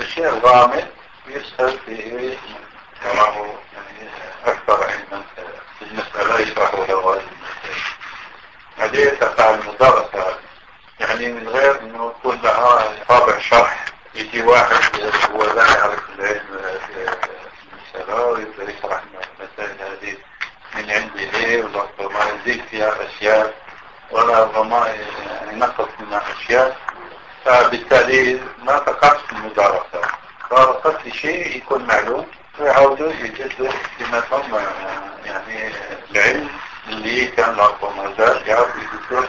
الشيء الغامض يسأل فيه يراه يعني أكثر علما في المسألة يشرح له هذه تقع المدرسة. يعني من غير إنه يكون لها طابع شرح. يجي واحد هو لا يعرف العلم المسألة ويبدأ يشرح المسائل هذه من عنده إيه وربما يزيد فيها أشياء ولا ربما ينقص منها أشياء. فبالتالي ما تقعش في المدارسة. مدارسة شيء يكون معلوم ويعودوا يجدوا لما ثم يعني العلم اللي كان لهم ما زال يعرف يجدوا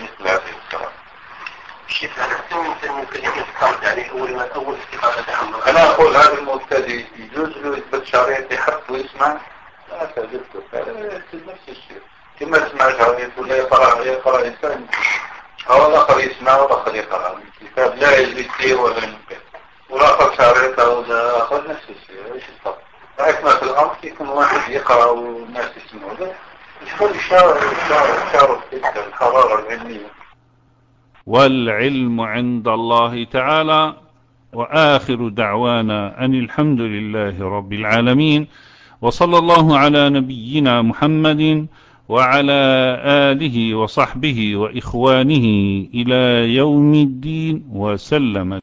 مثل هذه الكلام. شيخ أنا ممكن يتقال يعني أنا أقول هذا المبتدئ يجوز له يثبت شرعية يحط ويسمع. لا تجد نفس الشيء كما تسمع شرعية ولا يقرأ يقرأ إنسان. أو الآخر يسمع والآخر يقرأ الكتاب لا يزيد فيه ولا ينقل والآخر شرعيته ولا آخر نفس الشيء. إيش الفرق؟ حكمة في الأمر يكون واحد يقرأ والناس يسمعوا. يكون يشارك يشارك تلك الحرارة العلمية. والعلم عند الله تعالى. وآخر دعوانا أن الحمد لله رب العالمين. وصلى الله على نبينا محمد وعلى آله وصحبه وإخوانه إلى يوم الدين وسلم